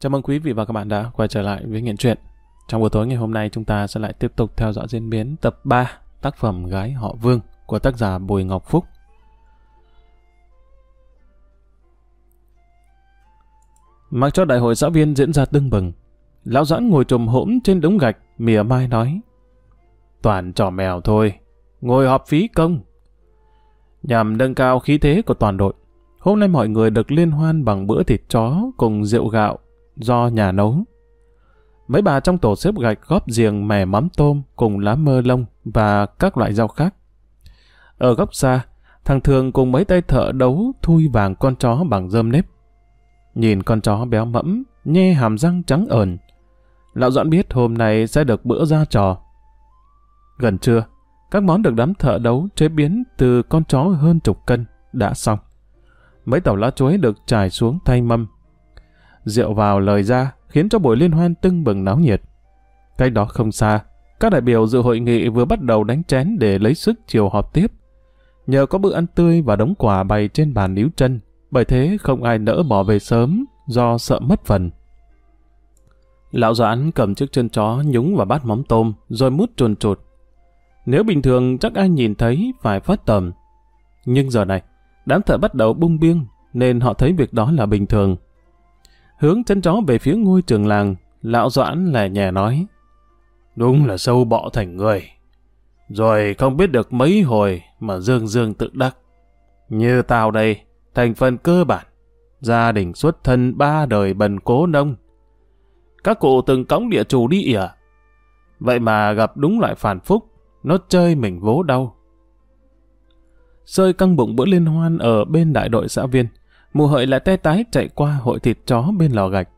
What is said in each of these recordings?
Chào mừng quý vị và các bạn đã quay trở lại với Nghiện Truyện. Trong buổi tối ngày hôm nay chúng ta sẽ lại tiếp tục theo dõi diễn biến tập 3 tác phẩm Gái họ Vương của tác giả Bùi Ngọc Phúc. Mặc cho đại hội xã viên diễn ra tưng bừng, lão doãn ngồi trùm hỗn trên đống gạch, mỉa mai nói. Toàn trò mèo thôi, ngồi họp phí công. Nhằm nâng cao khí thế của toàn đội, hôm nay mọi người được liên hoan bằng bữa thịt chó cùng rượu gạo do nhà nấu. Mấy bà trong tổ xếp gạch góp giềng mè mắm tôm cùng lá mơ lông và các loại rau khác. Ở góc xa, thằng Thường cùng mấy tay thợ đấu thui vàng con chó bằng rơm nếp. Nhìn con chó béo mẫm, nhe hàm răng trắng ẩn. Lão Doãn biết hôm nay sẽ được bữa ra trò. Gần trưa, các món được đám thợ đấu chế biến từ con chó hơn chục cân đã xong. Mấy tàu lá chuối được trải xuống thay mâm. Rượu vào lời ra khiến cho buổi liên hoan tưng bừng náo nhiệt. Cách đó không xa, các đại biểu dự hội nghị vừa bắt đầu đánh chén để lấy sức chiều họp tiếp. Nhờ có bữa ăn tươi và đống quà bày trên bàn níu chân, bởi thế không ai nỡ bỏ về sớm do sợ mất phần. Lão Doãn cầm chiếc chân chó nhúng vào bát mắm tôm rồi mút chuồn chuột. Nếu bình thường chắc ai nhìn thấy phải phát tầm. Nhưng giờ này, đám thợ bắt đầu bung biêng nên họ thấy việc đó là bình thường. Hướng chân chó về phía ngôi trường làng, lão Doãn lè nhẹ nói. Đúng là sâu bọ thành người. Rồi không biết được mấy hồi mà dương dương tự đắc. Như tao đây, thành phần cơ bản, gia đình xuất thân ba đời bần cố nông. Các cụ từng cõng địa chủ đi ỉa. Vậy mà gặp đúng loại phản phúc, nó chơi mình vố đau. Sơi căng bụng bữa liên hoan ở bên đại đội xã viên, mụ hợi lại tê tái chạy qua hội thịt chó bên lò gạch.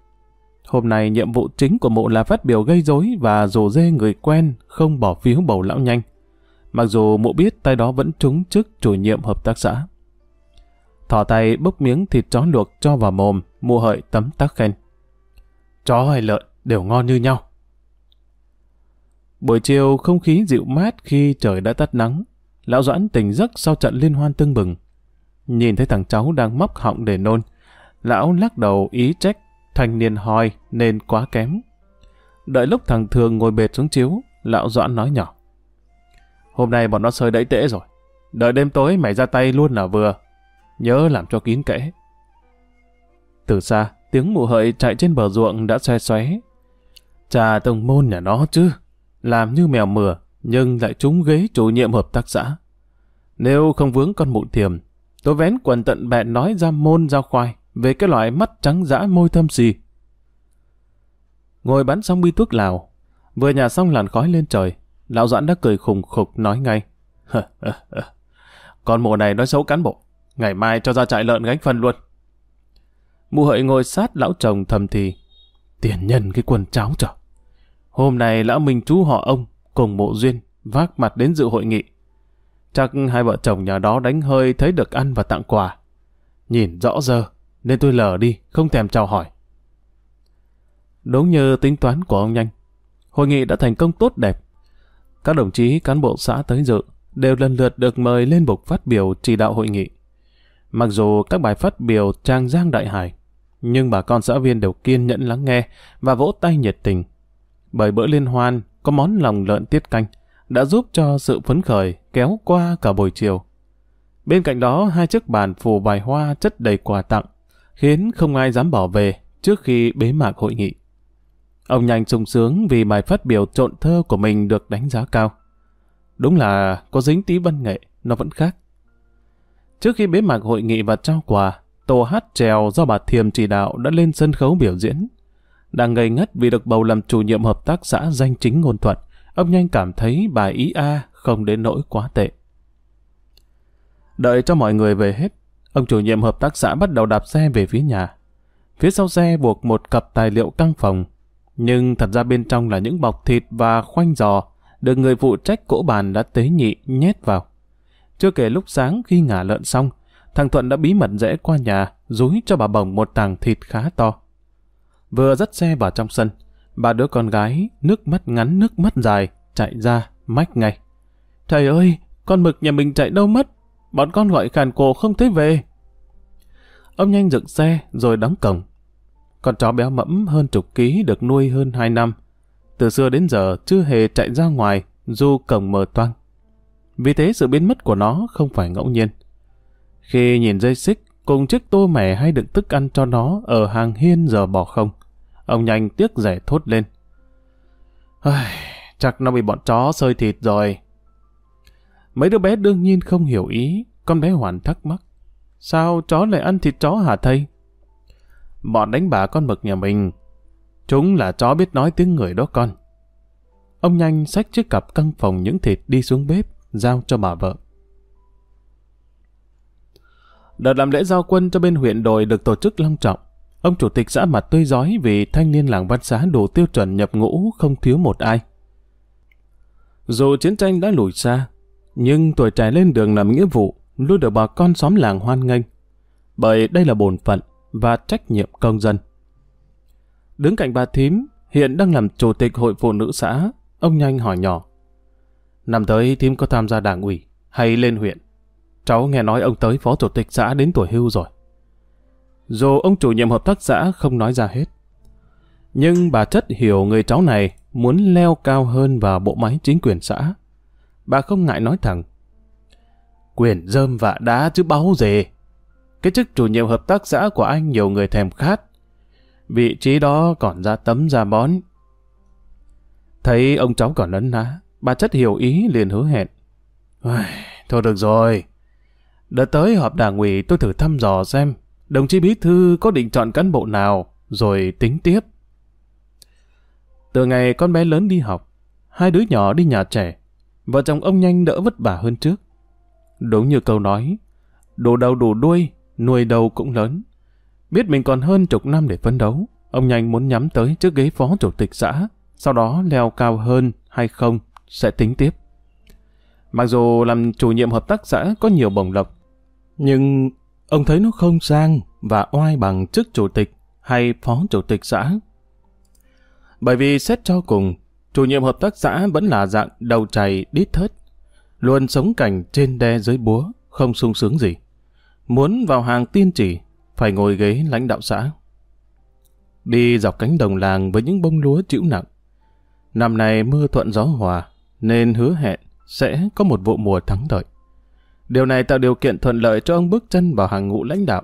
Hôm nay nhiệm vụ chính của mụ là phát biểu gây rối và rồ dê người quen không bỏ phiếu bầu lão nhanh. Mặc dù mụ biết tay đó vẫn trúng chức chủ nhiệm hợp tác xã. Thỏ tay bốc miếng thịt chó luộc cho vào mồm, mụ hợi tấm tắc khen. Chó hay lợn đều ngon như nhau. Buổi chiều không khí dịu mát khi trời đã tắt nắng. Lão Doãn tỉnh giấc sau trận liên hoan tưng bừng. Nhìn thấy thằng cháu đang móc họng để nôn. Lão lắc đầu ý trách thanh niên hoi nên quá kém. Đợi lúc thằng Thường ngồi bệt xuống chiếu, lão Doãn nói nhỏ. Hôm nay bọn nó sơi đẫy tễ rồi. Đợi đêm tối mày ra tay luôn là vừa. Nhớ làm cho kín kẽ. Từ xa, tiếng mụ hợi chạy trên bờ ruộng đã xoe xoé. Trà tông môn nhà nó chứ. Làm như mèo mửa, nhưng lại trúng ghế chủ nhiệm hợp tác xã. Nếu không vướng con mụ thiềm, tôi vén quần tận bẹn nói ra môn ra khoai về cái loại mắt trắng dã môi thâm xì. Ngồi bắn xong bi thuốc lào, vừa nhà xong làn khói lên trời, lão doãn đã cười khùng khục nói ngay. con mụ này nói xấu cán bộ, ngày mai cho ra trại lợn gánh phân luôn. Mụ hợi ngồi sát lão chồng thầm thì, tiền nhân cái quần cháo trở. Hôm nay lão mình chú họ ông cùng mộ duyên vác mặt đến dự hội nghị. Chắc hai vợ chồng nhà đó đánh hơi thấy được ăn và tặng quà. Nhìn rõ giờ, nên tôi lờ đi, không thèm chào hỏi. Đúng như tính toán của ông Nhanh, hội nghị đã thành công tốt đẹp. Các đồng chí cán bộ xã tới dự đều lần lượt được mời lên bục phát biểu chỉ đạo hội nghị. Mặc dù các bài phát biểu trang giang đại hải, nhưng bà con xã viên đều kiên nhẫn lắng nghe và vỗ tay nhiệt tình. Bởi bữa liên hoan có món lòng lợn tiết canh đã giúp cho sự phấn khởi kéo qua cả buổi chiều. Bên cạnh đó, hai chiếc bàn phủ bài hoa chất đầy quà tặng, khiến không ai dám bỏ về trước khi bế mạc hội nghị. Ông nhanh sung sướng vì bài phát biểu trộn thơ của mình được đánh giá cao. Đúng là có dính tí văn nghệ, nó vẫn khác. Trước khi bế mạc hội nghị và trao quà, tổ hát trèo do bà Thiềm chỉ đạo đã lên sân khấu biểu diễn. Đang ngây ngất vì được bầu làm chủ nhiệm hợp tác xã danh chính ngôn thuận, ông nhanh cảm thấy bài ý A không đến nỗi quá tệ. Đợi cho mọi người về hết, ông chủ nhiệm hợp tác xã bắt đầu đạp xe về phía nhà. Phía sau xe buộc một cặp tài liệu căng phòng, nhưng thật ra bên trong là những bọc thịt và khoanh giò được người phụ trách cỗ bàn đã tế nhị nhét vào. Chưa kể lúc sáng khi ngả lợn xong, thằng Thuận đã bí mật rẽ qua nhà, rúi cho bà Bồng một tàng thịt khá to. Vừa dắt xe vào trong sân, ba đứa con gái, nước mắt ngắn nước mắt dài, chạy ra, mách ngay. Thầy ơi, con mực nhà mình chạy đâu mất? Bọn con gọi khàn cổ không thấy về. Ông nhanh dựng xe rồi đóng cổng. con chó béo mẫm hơn chục ký được nuôi hơn hai năm. Từ xưa đến giờ chưa hề chạy ra ngoài dù cổng mở toang. Vì thế sự biến mất của nó không phải ngẫu nhiên. Khi nhìn dây xích cùng chiếc tô mẻ hay đựng thức ăn cho nó ở hàng hiên giờ bỏ không, ông nhanh tiếc rẻ thốt lên. Chắc nó bị bọn chó sơi thịt rồi. Mấy đứa bé đương nhiên không hiểu ý, con bé Hoàn thắc mắc. Sao chó lại ăn thịt chó hả thầy? Bọn đánh bà con mực nhà mình. Chúng là chó biết nói tiếng người đó con. Ông nhanh xách chiếc cặp căng phòng những thịt đi xuống bếp, giao cho bà vợ. Đợt làm lễ giao quân cho bên huyện đồi được tổ chức long trọng. Ông chủ tịch xã mặt tươi giói vì thanh niên làng văn xá đủ tiêu chuẩn nhập ngũ không thiếu một ai. Dù chiến tranh đã lùi xa, nhưng tuổi trẻ lên đường làm nghĩa vụ luôn được bà con xóm làng hoan nghênh. Bởi đây là bổn phận và trách nhiệm công dân. Đứng cạnh bà thím, hiện đang làm chủ tịch hội phụ nữ xã, ông nhanh hỏi nhỏ. Năm tới thím có tham gia đảng ủy hay lên huyện? Cháu nghe nói ông tới phó chủ tịch xã đến tuổi hưu rồi. Dù ông chủ nhiệm hợp tác xã không nói ra hết. Nhưng bà chất hiểu người cháu này muốn leo cao hơn vào bộ máy chính quyền xã. Bà không ngại nói thẳng. Quyền dơm vạ đá chứ báu gì. Cái chức chủ nhiệm hợp tác xã của anh nhiều người thèm khát. Vị trí đó còn ra tấm ra bón. Thấy ông cháu còn ấn ná, bà chất hiểu ý liền hứa hẹn. Thôi được rồi. Đợt tới họp đảng ủy tôi thử thăm dò xem đồng chí bí thư có định chọn cán bộ nào rồi tính tiếp. Từ ngày con bé lớn đi học, hai đứa nhỏ đi nhà trẻ, vợ chồng ông nhanh đỡ vất vả hơn trước. Đúng như câu nói, đủ đầu đủ đuôi, nuôi đầu cũng lớn. Biết mình còn hơn chục năm để phấn đấu, ông nhanh muốn nhắm tới trước ghế phó chủ tịch xã, sau đó leo cao hơn hay không sẽ tính tiếp. Mặc dù làm chủ nhiệm hợp tác xã có nhiều bổng lộc, nhưng ông thấy nó không sang và oai bằng chức chủ tịch hay phó chủ tịch xã. Bởi vì xét cho cùng, chủ nhiệm hợp tác xã vẫn là dạng đầu chày đít thớt, luôn sống cảnh trên đe dưới búa, không sung sướng gì. Muốn vào hàng tiên chỉ, phải ngồi ghế lãnh đạo xã. Đi dọc cánh đồng làng với những bông lúa chịu nặng. Năm nay mưa thuận gió hòa, nên hứa hẹn sẽ có một vụ mùa thắng đợi. Điều này tạo điều kiện thuận lợi cho ông bước chân vào hàng ngũ lãnh đạo.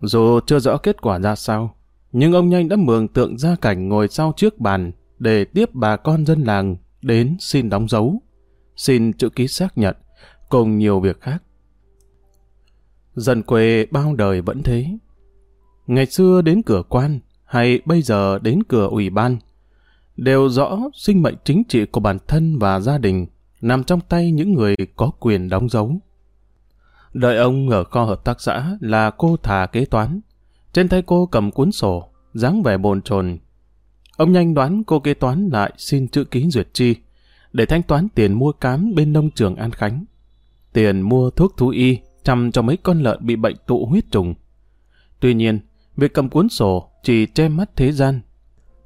Dù chưa rõ kết quả ra sao, nhưng ông nhanh đã mường tượng ra cảnh ngồi sau trước bàn để tiếp bà con dân làng đến xin đóng dấu, xin chữ ký xác nhận, cùng nhiều việc khác. Dân quê bao đời vẫn thế. Ngày xưa đến cửa quan, hay bây giờ đến cửa ủy ban, đều rõ sinh mệnh chính trị của bản thân và gia đình nằm trong tay những người có quyền đóng dấu. Đợi ông ở kho hợp tác xã là cô thà kế toán. Trên tay cô cầm cuốn sổ, dáng vẻ bồn chồn. Ông nhanh đoán cô kế toán lại xin chữ ký duyệt chi để thanh toán tiền mua cám bên nông trường An Khánh. Tiền mua thuốc thú y chăm cho mấy con lợn bị bệnh tụ huyết trùng. Tuy nhiên, việc cầm cuốn sổ chỉ che mắt thế gian.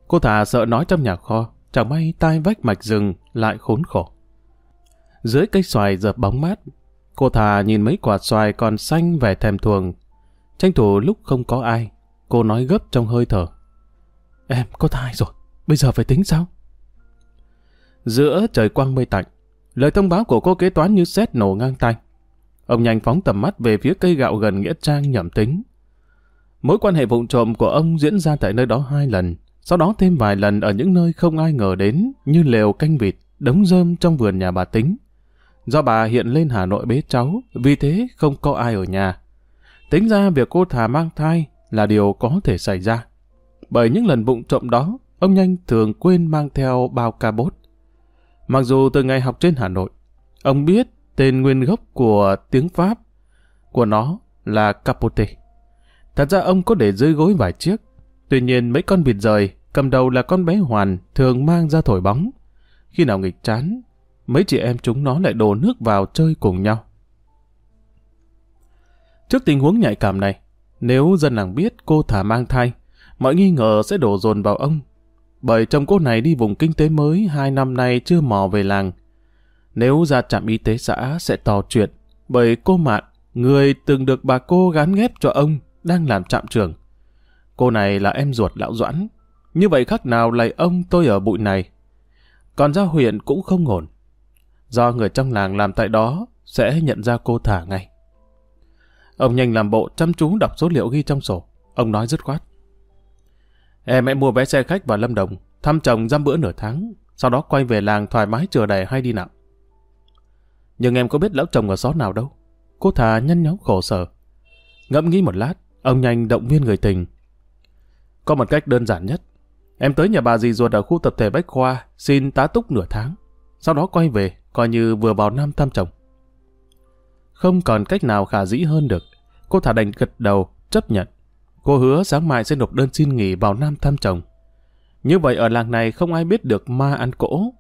Cô thà sợ nói trong nhà kho, chẳng may tai vách mạch rừng lại khốn khổ. Dưới cây xoài dợp bóng mát, Cô thà nhìn mấy quả xoài còn xanh vẻ thèm thuồng. Tranh thủ lúc không có ai, cô nói gấp trong hơi thở. Em có thai rồi, bây giờ phải tính sao? Giữa trời quang mây tạnh, lời thông báo của cô kế toán như sét nổ ngang tay. Ông nhanh phóng tầm mắt về phía cây gạo gần Nghĩa Trang nhẩm tính. Mối quan hệ vụng trộm của ông diễn ra tại nơi đó hai lần, sau đó thêm vài lần ở những nơi không ai ngờ đến như lều canh vịt, đống rơm trong vườn nhà bà Tính. Do bà hiện lên Hà Nội bế cháu, vì thế không có ai ở nhà. Tính ra việc cô thà mang thai là điều có thể xảy ra. Bởi những lần bụng trộm đó, ông Nhanh thường quên mang theo bao ca bốt. Mặc dù từ ngày học trên Hà Nội, ông biết tên nguyên gốc của tiếng Pháp của nó là Capote. Thật ra ông có để dưới gối vài chiếc. Tuy nhiên mấy con vịt rời, cầm đầu là con bé Hoàn thường mang ra thổi bóng. Khi nào nghịch chán, mấy chị em chúng nó lại đổ nước vào chơi cùng nhau. Trước tình huống nhạy cảm này, nếu dân làng biết cô thả mang thai, mọi nghi ngờ sẽ đổ dồn vào ông. Bởi chồng cô này đi vùng kinh tế mới hai năm nay chưa mò về làng. Nếu ra trạm y tế xã sẽ tò chuyện, bởi cô Mạn, người từng được bà cô gán ghép cho ông, đang làm trạm trưởng. Cô này là em ruột lão Doãn. Như vậy khác nào lại ông tôi ở bụi này. Còn ra huyện cũng không ổn. Do người trong làng làm tại đó sẽ nhận ra cô thả ngay. Ông nhanh làm bộ chăm chú đọc số liệu ghi trong sổ. Ông nói dứt khoát. Em hãy mua vé xe khách vào Lâm Đồng, thăm chồng dăm bữa nửa tháng, sau đó quay về làng thoải mái chừa đầy hay đi nào. Nhưng em có biết lão chồng ở xó nào đâu. Cô thà nhăn nhó khổ sở. Ngẫm nghĩ một lát, ông nhanh động viên người tình. Có một cách đơn giản nhất. Em tới nhà bà dì ruột ở khu tập thể Bách Khoa, xin tá túc nửa tháng. Sau đó quay về, coi như vừa vào Nam tam chồng. Không còn cách nào khả dĩ hơn được. Cô thả đành gật đầu, chấp nhận. Cô hứa sáng mai sẽ nộp đơn xin nghỉ vào Nam tam chồng. Như vậy ở làng này không ai biết được ma ăn cỗ.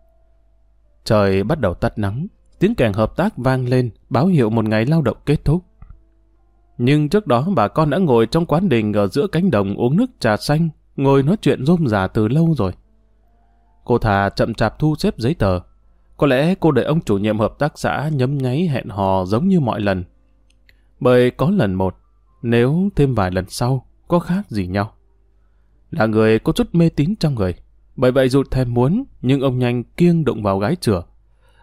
Trời bắt đầu tắt nắng, tiếng kèn hợp tác vang lên, báo hiệu một ngày lao động kết thúc. Nhưng trước đó bà con đã ngồi trong quán đình ở giữa cánh đồng uống nước trà xanh, ngồi nói chuyện rôm rả từ lâu rồi. Cô thà chậm chạp thu xếp giấy tờ. Có lẽ cô đợi ông chủ nhiệm hợp tác xã nhấm nháy hẹn hò giống như mọi lần. Bởi có lần một, nếu thêm vài lần sau, có khác gì nhau. Là người có chút mê tín trong người. Bởi vậy dù thèm muốn, nhưng ông nhanh kiêng đụng vào gái chửa.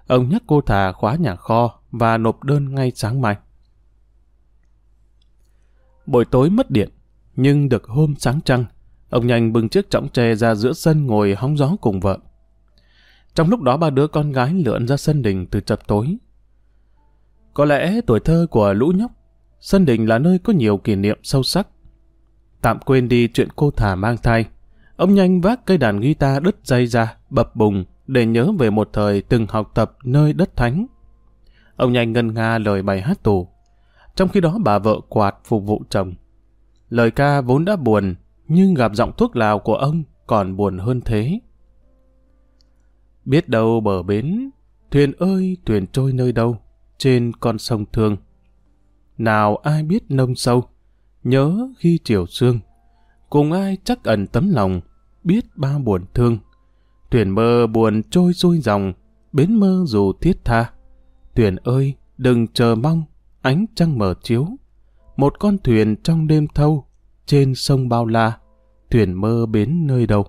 Ông nhắc cô thà khóa nhà kho và nộp đơn ngay sáng mai. Buổi tối mất điện, nhưng được hôm sáng trăng, ông nhanh bưng chiếc trọng tre ra giữa sân ngồi hóng gió cùng vợ. Trong lúc đó ba đứa con gái lượn ra sân đình từ chập tối. Có lẽ tuổi thơ của lũ nhóc, sân đình là nơi có nhiều kỷ niệm sâu sắc. Tạm quên đi chuyện cô thả mang thai, ông nhanh vác cây đàn guitar đứt dây ra, bập bùng để nhớ về một thời từng học tập nơi đất thánh. Ông nhanh ngân nga lời bài hát tù. Trong khi đó bà vợ quạt phục vụ chồng. Lời ca vốn đã buồn, nhưng gặp giọng thuốc lào của ông còn buồn hơn thế. Biết đâu bờ bến, thuyền ơi thuyền trôi nơi đâu, trên con sông thương. Nào ai biết nông sâu, nhớ khi chiều sương, cùng ai chắc ẩn tấm lòng, biết ba buồn thương. Thuyền mơ buồn trôi xuôi dòng, bến mơ dù thiết tha. Thuyền ơi, đừng chờ mong, ánh trăng mở chiếu. Một con thuyền trong đêm thâu, trên sông bao la, thuyền mơ bến nơi đâu.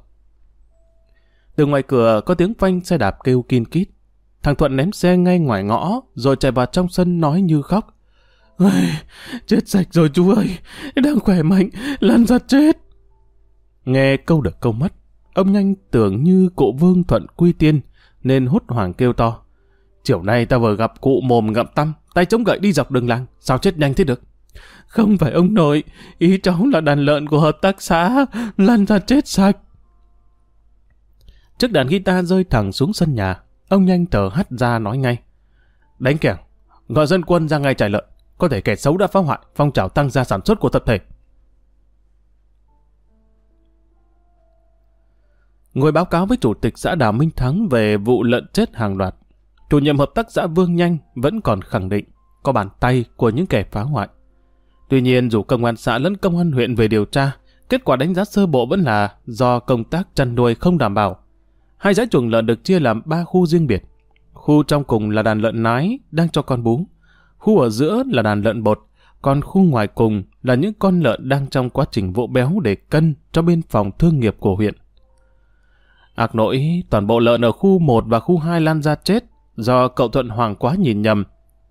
Từ ngoài cửa có tiếng phanh xe đạp kêu kin kít. Thằng Thuận ném xe ngay ngoài ngõ, rồi chạy vào trong sân nói như khóc. Ây, chết sạch rồi chú ơi, đang khỏe mạnh, lăn ra chết. Nghe câu được câu mất, ông nhanh tưởng như cụ vương thuận quy tiên, nên hốt hoảng kêu to. Chiều nay ta vừa gặp cụ mồm ngậm tăm tay chống gậy đi dọc đường làng, sao chết nhanh thế được? Không phải ông nội, ý cháu là đàn lợn của hợp tác xã, lăn ra chết sạch. Chiếc đàn guitar rơi thẳng xuống sân nhà, ông nhanh tờ hắt ra nói ngay. Đánh kẻng, gọi dân quân ra ngay trải lợn, có thể kẻ xấu đã phá hoại phong trào tăng gia sản xuất của tập thể. Ngồi báo cáo với chủ tịch xã Đào Minh Thắng về vụ lợn chết hàng loạt, chủ nhiệm hợp tác xã Vương Nhanh vẫn còn khẳng định có bàn tay của những kẻ phá hoại. Tuy nhiên dù công an xã lẫn công an huyện về điều tra, kết quả đánh giá sơ bộ vẫn là do công tác chăn nuôi không đảm bảo. Hai dãy chuồng lợn được chia làm ba khu riêng biệt. Khu trong cùng là đàn lợn nái đang cho con bú. Khu ở giữa là đàn lợn bột, còn khu ngoài cùng là những con lợn đang trong quá trình vỗ béo để cân cho bên phòng thương nghiệp của huyện. Ác nỗi, toàn bộ lợn ở khu 1 và khu 2 lan ra chết do cậu Thuận Hoàng quá nhìn nhầm.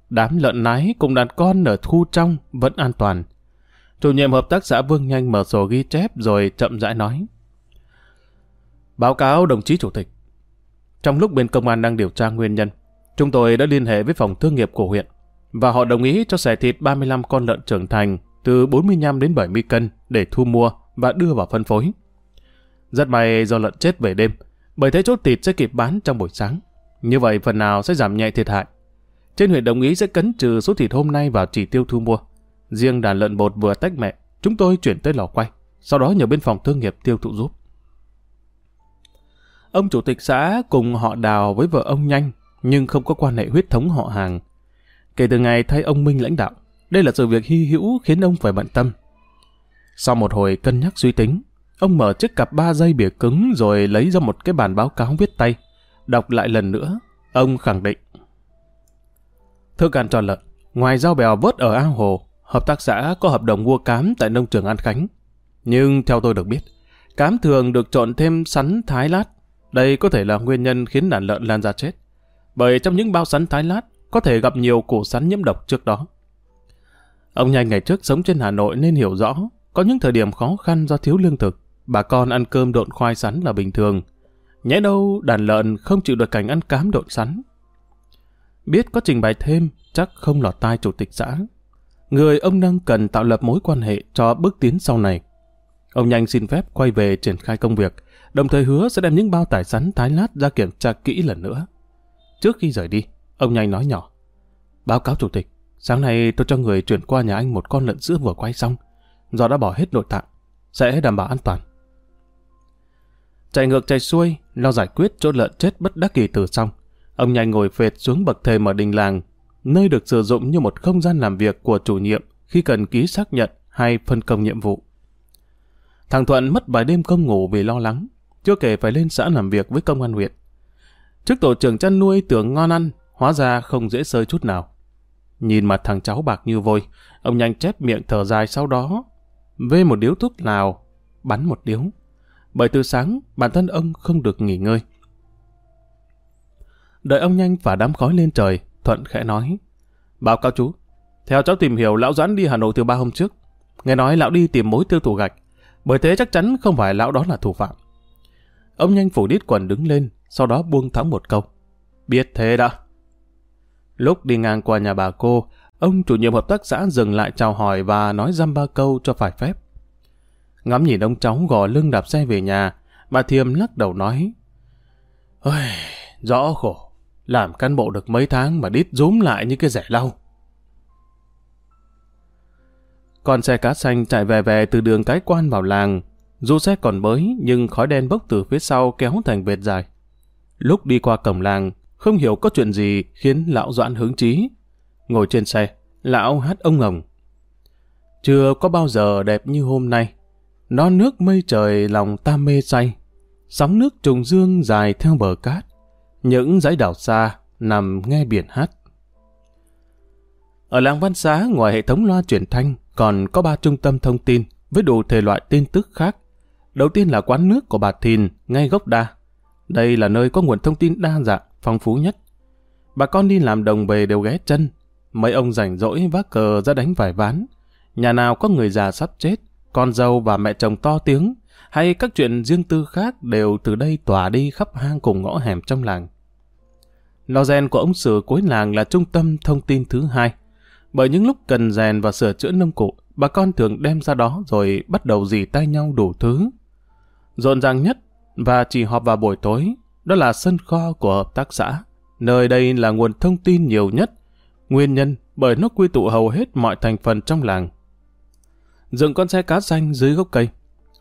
Đám lợn nái cùng đàn con ở khu trong vẫn an toàn. Chủ nhiệm hợp tác xã Vương Nhanh mở sổ ghi chép rồi chậm rãi nói. Báo cáo đồng chí chủ tịch. Trong lúc bên công an đang điều tra nguyên nhân, chúng tôi đã liên hệ với phòng thương nghiệp của huyện và họ đồng ý cho xẻ thịt 35 con lợn trưởng thành từ 45 đến 70 cân để thu mua và đưa vào phân phối. Rất may do lợn chết về đêm, bởi thế chốt thịt sẽ kịp bán trong buổi sáng. Như vậy phần nào sẽ giảm nhẹ thiệt hại. Trên huyện đồng ý sẽ cấn trừ số thịt hôm nay vào chỉ tiêu thu mua. Riêng đàn lợn bột vừa tách mẹ, chúng tôi chuyển tới lò quay, sau đó nhờ bên phòng thương nghiệp tiêu thụ giúp. Ông chủ tịch xã cùng họ đào với vợ ông nhanh, nhưng không có quan hệ huyết thống họ hàng. Kể từ ngày thay ông Minh lãnh đạo, đây là sự việc hy hữu khiến ông phải bận tâm. Sau một hồi cân nhắc suy tính, ông mở chiếc cặp ba dây bìa cứng rồi lấy ra một cái bản báo cáo viết tay. Đọc lại lần nữa, ông khẳng định. Thưa càn tròn lợn, ngoài rau bèo vớt ở ao hồ, hợp tác xã có hợp đồng mua cám tại nông trường An Khánh. Nhưng theo tôi được biết, cám thường được trộn thêm sắn thái lát. Đây có thể là nguyên nhân khiến đàn lợn lan ra chết. Bởi trong những bao sắn thái lát có thể gặp nhiều củ sắn nhiễm độc trước đó. Ông nhanh ngày trước sống trên Hà Nội nên hiểu rõ, có những thời điểm khó khăn do thiếu lương thực, bà con ăn cơm độn khoai sắn là bình thường. Nhẽ đâu đàn lợn không chịu được cảnh ăn cám độn sắn. Biết có trình bày thêm, chắc không lọt tai chủ tịch xã. Người ông đang cần tạo lập mối quan hệ cho bước tiến sau này. Ông nhanh xin phép quay về triển khai công việc, đồng thời hứa sẽ đem những bao tải sắn thái lát ra kiểm tra kỹ lần nữa. Trước khi rời đi, ông nhanh nói nhỏ. Báo cáo chủ tịch, sáng nay tôi cho người chuyển qua nhà anh một con lợn sữa vừa quay xong, do đã bỏ hết nội tạng, sẽ đảm bảo an toàn. Chạy ngược chạy xuôi, lo giải quyết chỗ lợn chết bất đắc kỳ từ xong. Ông nhanh ngồi phệt xuống bậc thềm ở đình làng, nơi được sử dụng như một không gian làm việc của chủ nhiệm khi cần ký xác nhận hay phân công nhiệm vụ. Thằng Thuận mất vài đêm không ngủ vì lo lắng, chưa kể phải lên xã làm việc với công an huyện. Trước tổ trưởng chăn nuôi tưởng ngon ăn, hóa ra không dễ sơi chút nào. Nhìn mặt thằng cháu bạc như vôi, ông nhanh chép miệng thở dài sau đó, vê một điếu thuốc lào, bắn một điếu. Bởi từ sáng, bản thân ông không được nghỉ ngơi. Đợi ông nhanh và đám khói lên trời, Thuận khẽ nói. Báo cáo chú, theo cháu tìm hiểu lão Doãn đi Hà Nội từ ba hôm trước. Nghe nói lão đi tìm mối tiêu thụ gạch, bởi thế chắc chắn không phải lão đó là thủ phạm. Ông nhanh phủ đít quần đứng lên, sau đó buông thõng một câu. Biết thế đã. Lúc đi ngang qua nhà bà cô, ông chủ nhiệm hợp tác xã dừng lại chào hỏi và nói dăm ba câu cho phải phép. Ngắm nhìn ông cháu gò lưng đạp xe về nhà, bà Thiêm lắc đầu nói. Ôi, rõ khổ, làm cán bộ được mấy tháng mà đít rúm lại như cái rẻ lau. Con xe cá xanh chạy về về từ đường cái quan vào làng. Dù xe còn mới nhưng khói đen bốc từ phía sau kéo thành vệt dài. Lúc đi qua cổng làng, không hiểu có chuyện gì khiến lão Doãn hứng chí. Ngồi trên xe, lão hát ông ngồng. Chưa có bao giờ đẹp như hôm nay. Non nước mây trời lòng ta mê say. Sóng nước trùng dương dài theo bờ cát. Những dãy đảo xa nằm nghe biển hát. Ở làng Văn Xá ngoài hệ thống loa truyền thanh còn có ba trung tâm thông tin với đủ thể loại tin tức khác. Đầu tiên là quán nước của bà Thìn ngay gốc đa. Đây là nơi có nguồn thông tin đa dạng, phong phú nhất. Bà con đi làm đồng về đều ghé chân. Mấy ông rảnh rỗi vác cờ ra đánh vài ván. Nhà nào có người già sắp chết, con dâu và mẹ chồng to tiếng, hay các chuyện riêng tư khác đều từ đây tỏa đi khắp hang cùng ngõ hẻm trong làng. Lò rèn của ông Sử cuối làng là trung tâm thông tin thứ hai. Bởi những lúc cần rèn và sửa chữa nông cụ, bà con thường đem ra đó rồi bắt đầu dì tay nhau đủ thứ. Rộn ràng nhất và chỉ họp vào buổi tối, đó là sân kho của hợp tác xã. Nơi đây là nguồn thông tin nhiều nhất, nguyên nhân bởi nó quy tụ hầu hết mọi thành phần trong làng. Dựng con xe cá xanh dưới gốc cây,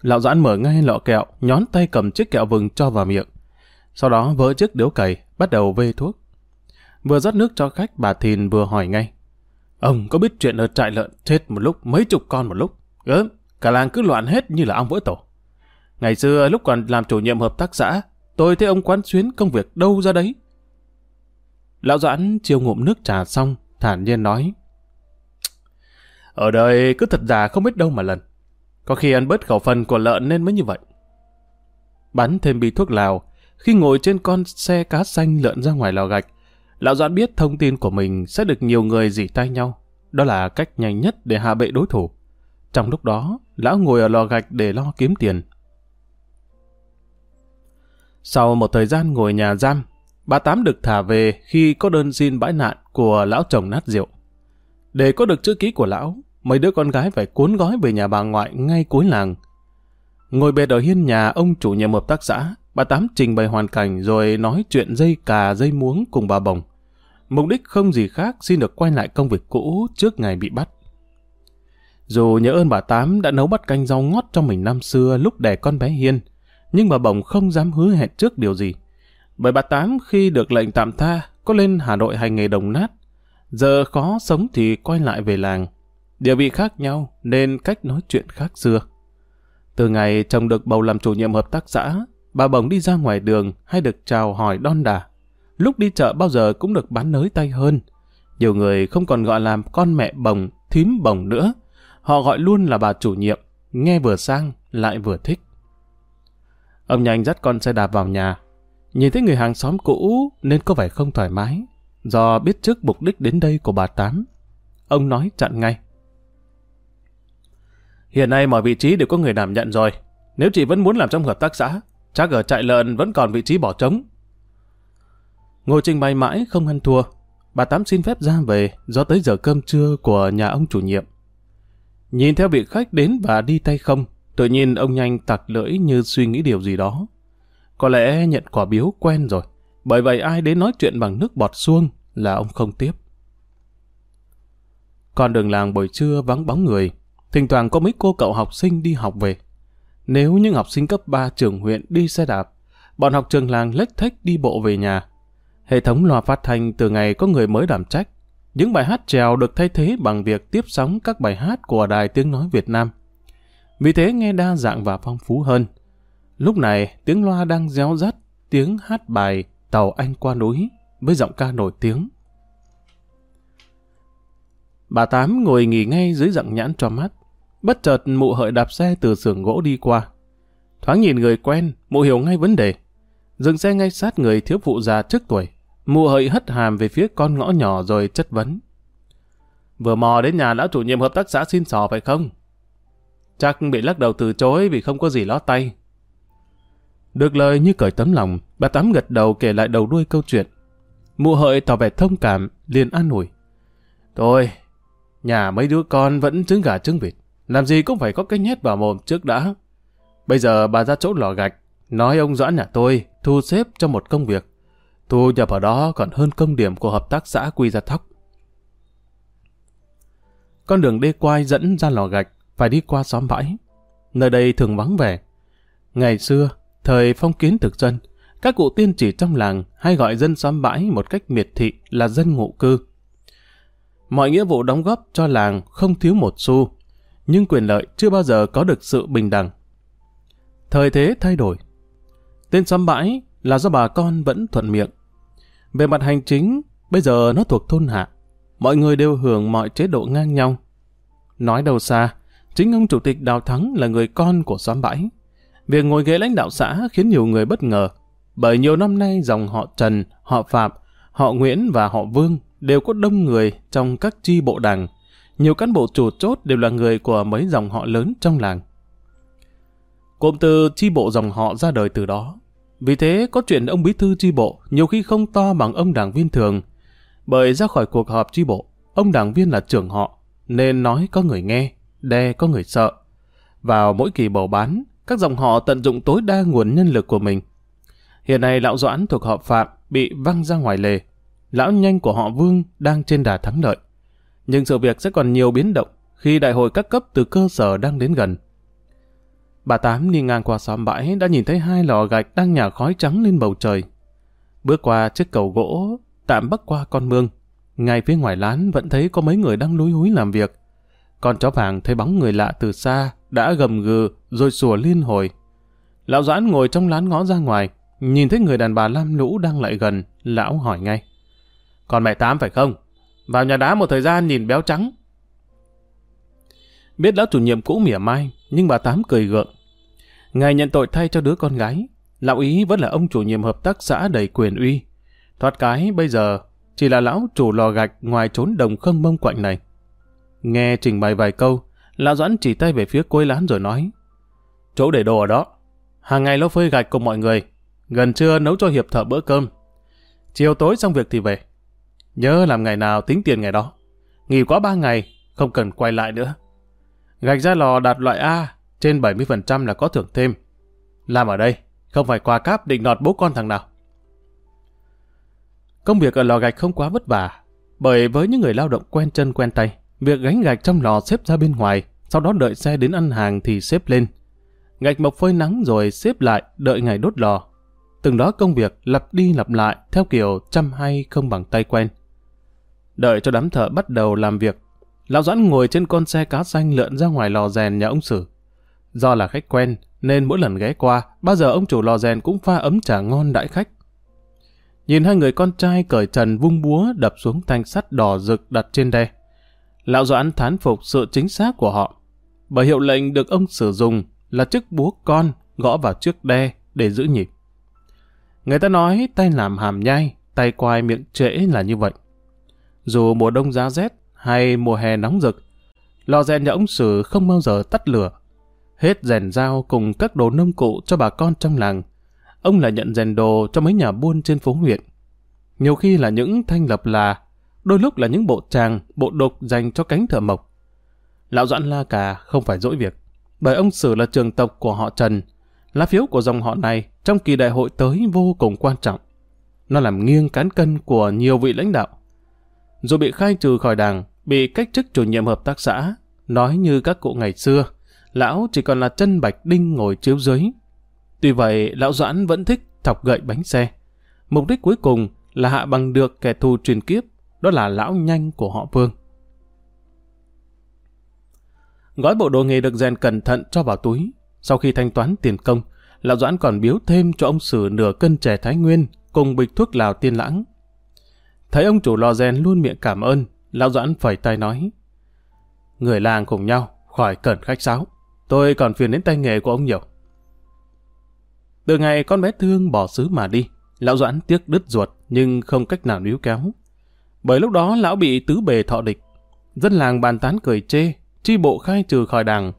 lão giãn mở ngay lọ kẹo, nhón tay cầm chiếc kẹo vừng cho vào miệng. Sau đó vỡ chiếc điếu cày, bắt đầu vê thuốc. Vừa rót nước cho khách, bà Thìn vừa hỏi ngay. Ông có biết chuyện ở trại lợn chết một lúc mấy chục con một lúc? Ừ, cả làng cứ loạn hết như là ong vỡ tổ. Ngày xưa lúc còn làm chủ nhiệm hợp tác xã, tôi thấy ông quán xuyến công việc đâu ra đấy. Lão Doãn chiều ngụm nước trà xong, thản nhiên nói. Ở đời cứ thật già không biết đâu mà lần. Có khi ăn bớt khẩu phần của lợn nên mới như vậy. Bắn thêm bị thuốc lào, khi ngồi trên con xe cá xanh lợn ra ngoài lò gạch, Lão Doãn biết thông tin của mình sẽ được nhiều người dỉ tay nhau. Đó là cách nhanh nhất để hạ bệ đối thủ. Trong lúc đó, lão ngồi ở lò gạch để lo kiếm tiền. Sau một thời gian ngồi nhà giam, bà Tám được thả về khi có đơn xin bãi nạn của lão chồng nát rượu. Để có được chữ ký của lão, mấy đứa con gái phải cuốn gói về nhà bà ngoại ngay cuối làng. Ngồi bệt ở hiên nhà ông chủ nhiệm hợp tác xã, Bà Tám trình bày hoàn cảnh rồi nói chuyện dây cà dây muống cùng bà Bồng. Mục đích không gì khác xin được quay lại công việc cũ trước ngày bị bắt. Dù nhớ ơn bà Tám đã nấu bắt canh rau ngót cho mình năm xưa lúc đẻ con bé Hiên, nhưng bà Bồng không dám hứa hẹn trước điều gì. Bởi bà Tám khi được lệnh tạm tha, có lên Hà Nội hành nghề đồng nát. Giờ khó sống thì quay lại về làng. Địa vị khác nhau nên cách nói chuyện khác xưa. Từ ngày chồng được bầu làm chủ nhiệm hợp tác xã, bà bồng đi ra ngoài đường hay được chào hỏi đon đà. Lúc đi chợ bao giờ cũng được bán nới tay hơn. Nhiều người không còn gọi làm con mẹ bồng, thím bồng nữa. Họ gọi luôn là bà chủ nhiệm, nghe vừa sang, lại vừa thích. Ông nhanh dắt con xe đạp vào nhà. Nhìn thấy người hàng xóm cũ nên có vẻ không thoải mái, do biết trước mục đích đến đây của bà Tám. Ông nói chặn ngay. Hiện nay mọi vị trí đều có người đảm nhận rồi. Nếu chị vẫn muốn làm trong hợp tác xã, chắc ở trại lợn vẫn còn vị trí bỏ trống. Ngồi trình bày mãi không ăn thua. Bà Tám xin phép ra về do tới giờ cơm trưa của nhà ông chủ nhiệm. Nhìn theo vị khách đến và đi tay không, tự nhiên ông nhanh tặc lưỡi như suy nghĩ điều gì đó. Có lẽ nhận quả biếu quen rồi, bởi vậy ai đến nói chuyện bằng nước bọt xuông là ông không tiếp. Con đường làng buổi trưa vắng bóng người, thỉnh thoảng có mấy cô cậu học sinh đi học về. Nếu những học sinh cấp 3 trường huyện đi xe đạp, bọn học trường làng lách thách đi bộ về nhà. Hệ thống loa phát thanh từ ngày có người mới đảm trách. Những bài hát trèo được thay thế bằng việc tiếp sóng các bài hát của Đài Tiếng Nói Việt Nam. Vì thế nghe đa dạng và phong phú hơn. Lúc này, tiếng loa đang réo rắt, tiếng hát bài Tàu Anh qua núi với giọng ca nổi tiếng. Bà Tám ngồi nghỉ ngay dưới dạng nhãn cho mắt. Bất chợt mụ hợi đạp xe từ xưởng gỗ đi qua. Thoáng nhìn người quen, mụ hiểu ngay vấn đề. Dừng xe ngay sát người thiếu phụ già trước tuổi. Mụ hợi hất hàm về phía con ngõ nhỏ rồi chất vấn. Vừa mò đến nhà lão chủ nhiệm hợp tác xã xin sò phải không? Chắc bị lắc đầu từ chối vì không có gì lót tay. Được lời như cởi tấm lòng, bà Tám gật đầu kể lại đầu đuôi câu chuyện. Mụ hợi tỏ vẻ thông cảm, liền an ủi. Thôi, nhà mấy đứa con vẫn trứng gà trứng vịt. Làm gì cũng phải có cái nhét vào mồm trước đã. Bây giờ bà ra chỗ lò gạch, nói ông Doãn nhà tôi thu xếp cho một công việc. Thu nhập ở đó còn hơn công điểm của hợp tác xã Quy Gia Thóc. Con đường đê quai dẫn ra lò gạch, phải đi qua xóm bãi. Nơi đây thường vắng vẻ. Ngày xưa, thời phong kiến thực dân, các cụ tiên chỉ trong làng hay gọi dân xóm bãi một cách miệt thị là dân ngụ cư. Mọi nghĩa vụ đóng góp cho làng không thiếu một xu, nhưng quyền lợi chưa bao giờ có được sự bình đẳng. Thời thế thay đổi. Tên xóm bãi là do bà con vẫn thuận miệng. Về mặt hành chính, bây giờ nó thuộc thôn hạ. Mọi người đều hưởng mọi chế độ ngang nhau. Nói đâu xa, chính ông chủ tịch Đào Thắng là người con của xóm bãi. Việc ngồi ghế lãnh đạo xã khiến nhiều người bất ngờ. Bởi nhiều năm nay dòng họ Trần, họ Phạm, họ Nguyễn và họ Vương đều có đông người trong các chi bộ đảng. Nhiều cán bộ chủ chốt đều là người của mấy dòng họ lớn trong làng. Cụm từ chi bộ dòng họ ra đời từ đó. Vì thế có chuyện ông bí thư chi bộ nhiều khi không to bằng ông đảng viên thường. Bởi ra khỏi cuộc họp chi bộ, ông đảng viên là trưởng họ, nên nói có người nghe, đe có người sợ. Vào mỗi kỳ bầu bán, các dòng họ tận dụng tối đa nguồn nhân lực của mình. Hiện nay lão Doãn thuộc họ Phạm bị văng ra ngoài lề. Lão nhanh của họ Vương đang trên đà thắng lợi. Nhưng sự việc sẽ còn nhiều biến động khi đại hội các cấp từ cơ sở đang đến gần. Bà Tám đi ngang qua xóm bãi đã nhìn thấy hai lò gạch đang nhả khói trắng lên bầu trời. Bước qua chiếc cầu gỗ, tạm bắc qua con mương. Ngay phía ngoài lán vẫn thấy có mấy người đang lúi húi làm việc. Con chó vàng thấy bóng người lạ từ xa, đã gầm gừ rồi sủa liên hồi. Lão Doãn ngồi trong lán ngõ ra ngoài, nhìn thấy người đàn bà lam lũ đang lại gần, lão hỏi ngay. Còn mẹ Tám phải không? Vào nhà đá một thời gian nhìn béo trắng. Biết lão chủ nhiệm cũ mỉa mai, nhưng bà Tám cười gượng. Ngài nhận tội thay cho đứa con gái. Lão ý vẫn là ông chủ nhiệm hợp tác xã đầy quyền uy. Thoát cái bây giờ chỉ là lão chủ lò gạch ngoài trốn đồng không mông quạnh này. Nghe trình bày vài câu, lão Doãn chỉ tay về phía cuối lán rồi nói. Chỗ để đồ ở đó. Hàng ngày lão phơi gạch cùng mọi người. Gần trưa nấu cho hiệp thợ bữa cơm. Chiều tối xong việc thì về. Nhớ làm ngày nào tính tiền ngày đó. Nghỉ quá ba ngày, không cần quay lại nữa. Gạch ra lò đạt loại A, trên 70% là có thưởng thêm. Làm ở đây, không phải quà cáp định nọt bố con thằng nào. Công việc ở lò gạch không quá vất vả, bởi với những người lao động quen chân quen tay, việc gánh gạch trong lò xếp ra bên ngoài, sau đó đợi xe đến ăn hàng thì xếp lên. Gạch mộc phơi nắng rồi xếp lại, đợi ngày đốt lò. Từng đó công việc lặp đi lặp lại theo kiểu chăm hay không bằng tay quen. Đợi cho đám thợ bắt đầu làm việc, Lão Doãn ngồi trên con xe cá xanh lượn ra ngoài lò rèn nhà ông Sử. Do là khách quen, nên mỗi lần ghé qua, bao giờ ông chủ lò rèn cũng pha ấm trà ngon đãi khách. Nhìn hai người con trai cởi trần vung búa đập xuống thanh sắt đỏ rực đặt trên đe. Lão Doãn thán phục sự chính xác của họ. bởi hiệu lệnh được ông sử dụng là chiếc búa con gõ vào chiếc đe để giữ nhịp. Người ta nói tay làm hàm nhai, tay quai miệng trễ là như vậy. Dù mùa đông giá rét hay mùa hè nóng rực, lò rèn nhà ông Sử không bao giờ tắt lửa. Hết rèn dao cùng các đồ nông cụ cho bà con trong làng. Ông lại nhận rèn đồ cho mấy nhà buôn trên phố huyện. Nhiều khi là những thanh lập là, đôi lúc là những bộ tràng, bộ đục dành cho cánh thợ mộc. Lão Doãn La Cà không phải dỗi việc, bởi ông Sử là trường tộc của họ Trần. Lá phiếu của dòng họ này trong kỳ đại hội tới vô cùng quan trọng. Nó làm nghiêng cán cân của nhiều vị lãnh đạo. Dù bị khai trừ khỏi đảng, bị cách chức chủ nhiệm hợp tác xã, nói như các cụ ngày xưa, lão chỉ còn là chân bạch đinh ngồi chiếu dưới. Tuy vậy, lão Doãn vẫn thích thọc gậy bánh xe. Mục đích cuối cùng là hạ bằng được kẻ thù truyền kiếp, đó là lão nhanh của họ Vương. Gói bộ đồ nghề được rèn cẩn thận cho vào túi. Sau khi thanh toán tiền công, lão Doãn còn biếu thêm cho ông Sử nửa cân chè Thái Nguyên cùng bịch thuốc lào tiên lãng. Thấy ông chủ lò rèn luôn miệng cảm ơn, lão Doãn phẩy tay nói. Người làng cùng nhau, khỏi cẩn khách sáo. Tôi còn phiền đến tay nghề của ông nhiều. Từ ngày con bé thương bỏ xứ mà đi, lão Doãn tiếc đứt ruột nhưng không cách nào níu kéo. Bởi lúc đó lão bị tứ bề thọ địch. Dân làng bàn tán cười chê, chi bộ khai trừ khỏi đảng,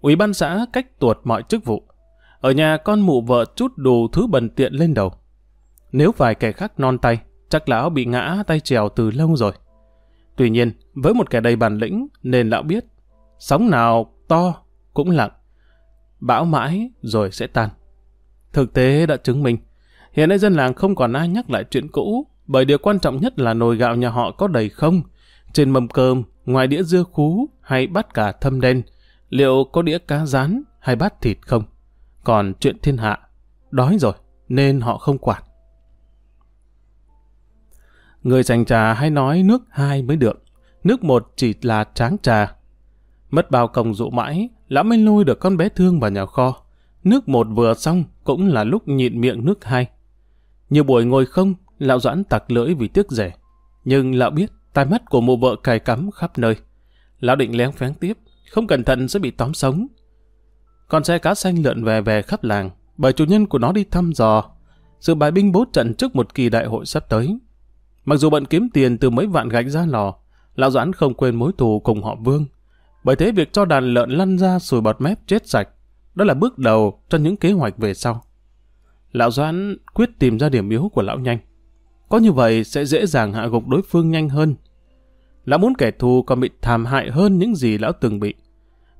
ủy ban xã cách tuột mọi chức vụ. Ở nhà con mụ vợ chút đủ thứ bần tiện lên đầu. Nếu vài kẻ khác non tay, chắc lão bị ngã tay trèo từ lâu rồi. Tuy nhiên, với một kẻ đầy bản lĩnh nên lão biết, sóng nào to cũng lặng, bão mãi rồi sẽ tan. Thực tế đã chứng minh, hiện nay dân làng không còn ai nhắc lại chuyện cũ, bởi điều quan trọng nhất là nồi gạo nhà họ có đầy không. Trên mâm cơm, ngoài đĩa dưa khú hay bát cà thâm đen, liệu có đĩa cá rán hay bát thịt không? Còn chuyện thiên hạ, đói rồi, nên họ không quản. Người dành trà hay nói nước hai mới được, nước một chỉ là tráng trà. Mất bao công dụ mãi, lão mới lôi được con bé thương vào nhà kho. Nước một vừa xong cũng là lúc nhịn miệng nước hai. Nhiều buổi ngồi không, lão doãn tặc lưỡi vì tiếc rẻ. Nhưng lão biết tai mắt của mụ vợ cài cắm khắp nơi. Lão định lén phén tiếp, không cẩn thận sẽ bị tóm sống. Con xe cá xanh lượn về về khắp làng, bởi chủ nhân của nó đi thăm dò. Sự bài binh bố trận trước một kỳ đại hội sắp tới. Mặc dù bận kiếm tiền từ mấy vạn gạch ra lò, lão Doãn không quên mối thù cùng họ Vương. Bởi thế việc cho đàn lợn lăn ra sùi bọt mép chết sạch, đó là bước đầu cho những kế hoạch về sau. Lão Doãn quyết tìm ra điểm yếu của lão nhanh. Có như vậy sẽ dễ dàng hạ gục đối phương nhanh hơn. Lão muốn kẻ thù còn bị thảm hại hơn những gì lão từng bị.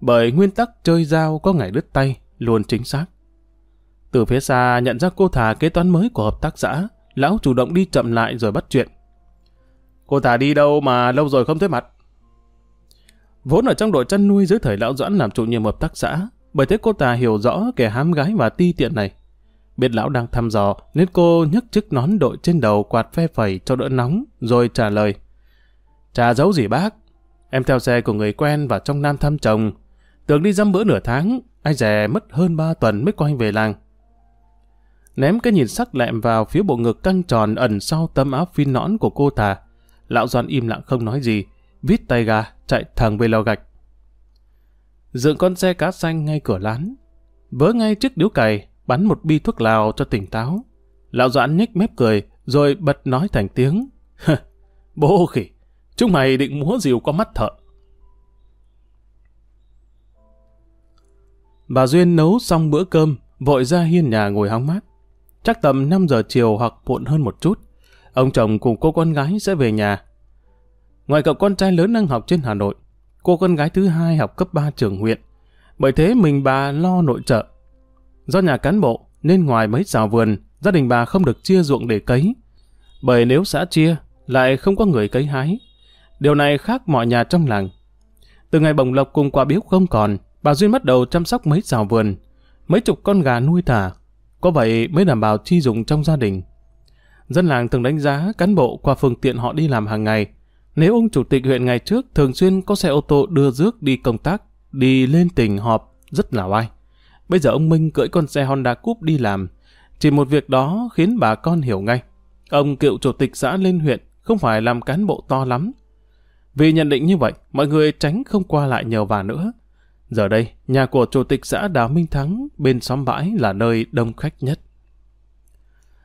Bởi nguyên tắc chơi dao có ngày đứt tay luôn chính xác. Từ phía xa nhận ra cô thà kế toán mới của hợp tác xã, lão chủ động đi chậm lại rồi bắt chuyện. Cô thà đi đâu mà lâu rồi không thấy mặt? Vốn ở trong đội chăn nuôi dưới thời lão Doãn làm chủ nhiệm hợp tác xã, bởi thế cô ta hiểu rõ kẻ hám gái và ti tiện này. Biết lão đang thăm dò, nên cô nhấc chiếc nón đội trên đầu quạt phe phẩy cho đỡ nóng, rồi trả lời. Chả giấu gì bác, em theo xe của người quen vào trong Nam thăm chồng. Tưởng đi dăm bữa nửa tháng, anh rẻ mất hơn ba tuần mới quay về làng. Ném cái nhìn sắc lẹm vào phía bộ ngực căng tròn ẩn sau tấm áo phi nõn của cô ta. Lão Doan im lặng không nói gì, vít tay gà, chạy thẳng về lò gạch. Dựng con xe cá xanh ngay cửa lán. Vớ ngay chiếc điếu cày, bắn một bi thuốc lào cho tỉnh táo. Lão Doãn nhếch mép cười, rồi bật nói thành tiếng. Bố khỉ, chúng mày định múa rìu có mắt thợ. Bà Duyên nấu xong bữa cơm, vội ra hiên nhà ngồi hóng mát. Chắc tầm 5 giờ chiều hoặc muộn hơn một chút, ông chồng cùng cô con gái sẽ về nhà. Ngoài cậu con trai lớn đang học trên Hà Nội, cô con gái thứ hai học cấp 3 trường huyện. Bởi thế mình bà lo nội trợ. Do nhà cán bộ, nên ngoài mấy xào vườn, gia đình bà không được chia ruộng để cấy. Bởi nếu xã chia, lại không có người cấy hái. Điều này khác mọi nhà trong làng. Từ ngày bồng lộc cùng quả biếu không còn, bà Duyên bắt đầu chăm sóc mấy xào vườn, mấy chục con gà nuôi thả. Có vậy mới đảm bảo chi dụng trong gia đình. Dân làng thường đánh giá cán bộ qua phương tiện họ đi làm hàng ngày. Nếu ông chủ tịch huyện ngày trước thường xuyên có xe ô tô đưa rước đi công tác, đi lên tỉnh họp, rất là oai. Bây giờ ông Minh cưỡi con xe Honda Coupe đi làm. Chỉ một việc đó khiến bà con hiểu ngay. Ông cựu chủ tịch xã lên huyện không phải làm cán bộ to lắm. Vì nhận định như vậy, mọi người tránh không qua lại nhờ vả nữa. Giờ đây, nhà của Chủ tịch xã Đào Minh Thắng bên xóm bãi là nơi đông khách nhất.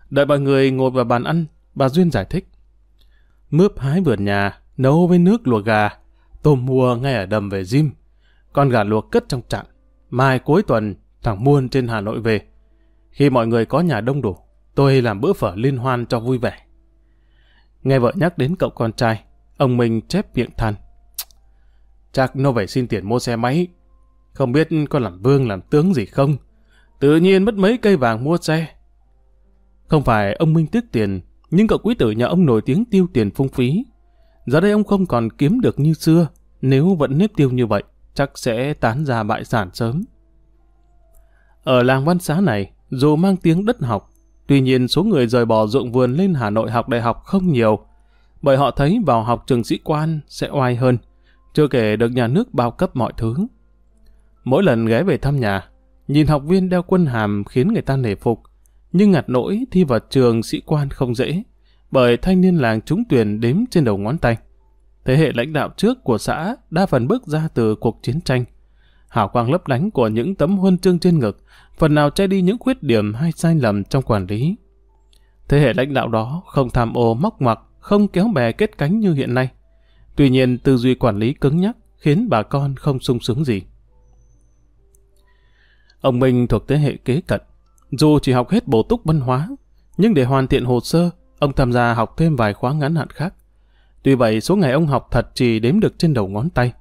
Đợi mọi người ngồi vào bàn ăn, bà Duyên giải thích. Mướp hái vườn nhà, nấu với nước luộc gà, tôm mua ngay ở đầm về Diêm. Con gà luộc cất trong chạn. Mai cuối tuần, thằng Muôn trên Hà Nội về. Khi mọi người có nhà đông đủ, tôi làm bữa phở liên hoan cho vui vẻ. Nghe vợ nhắc đến cậu con trai, ông Minh chép miệng than. Chắc nó phải xin tiền mua xe máy. Không biết có làm vương làm tướng gì không? Tự nhiên mất mấy cây vàng mua xe. Không phải ông Minh tiếc tiền, nhưng cậu quý tử nhà ông nổi tiếng tiêu tiền phung phí. Giờ đây ông không còn kiếm được như xưa, nếu vẫn nếp tiêu như vậy, chắc sẽ tán ra bại sản sớm. Ở làng văn xá này, dù mang tiếng đất học, tuy nhiên số người rời bỏ ruộng vườn lên Hà Nội học đại học không nhiều, bởi họ thấy vào học trường sĩ quan sẽ oai hơn, chưa kể được nhà nước bao cấp mọi thứ. Mỗi lần ghé về thăm nhà, nhìn học viên đeo quân hàm khiến người ta nể phục, nhưng ngặt nỗi thi vào trường sĩ quan không dễ, bởi thanh niên làng trúng tuyển đếm trên đầu ngón tay. Thế hệ lãnh đạo trước của xã đa phần bước ra từ cuộc chiến tranh. Hào quang lấp lánh của những tấm huân chương trên ngực, phần nào che đi những khuyết điểm hay sai lầm trong quản lý. Thế hệ lãnh đạo đó không tham ô móc ngoặc, không kéo bè kết cánh như hiện nay. Tuy nhiên tư duy quản lý cứng nhắc khiến bà con không sung sướng gì. Ông Minh thuộc thế hệ kế cận, dù chỉ học hết bổ túc văn hóa, nhưng để hoàn thiện hồ sơ, ông tham gia học thêm vài khóa ngắn hạn khác. Tuy vậy, số ngày ông học thật chỉ đếm được trên đầu ngón tay.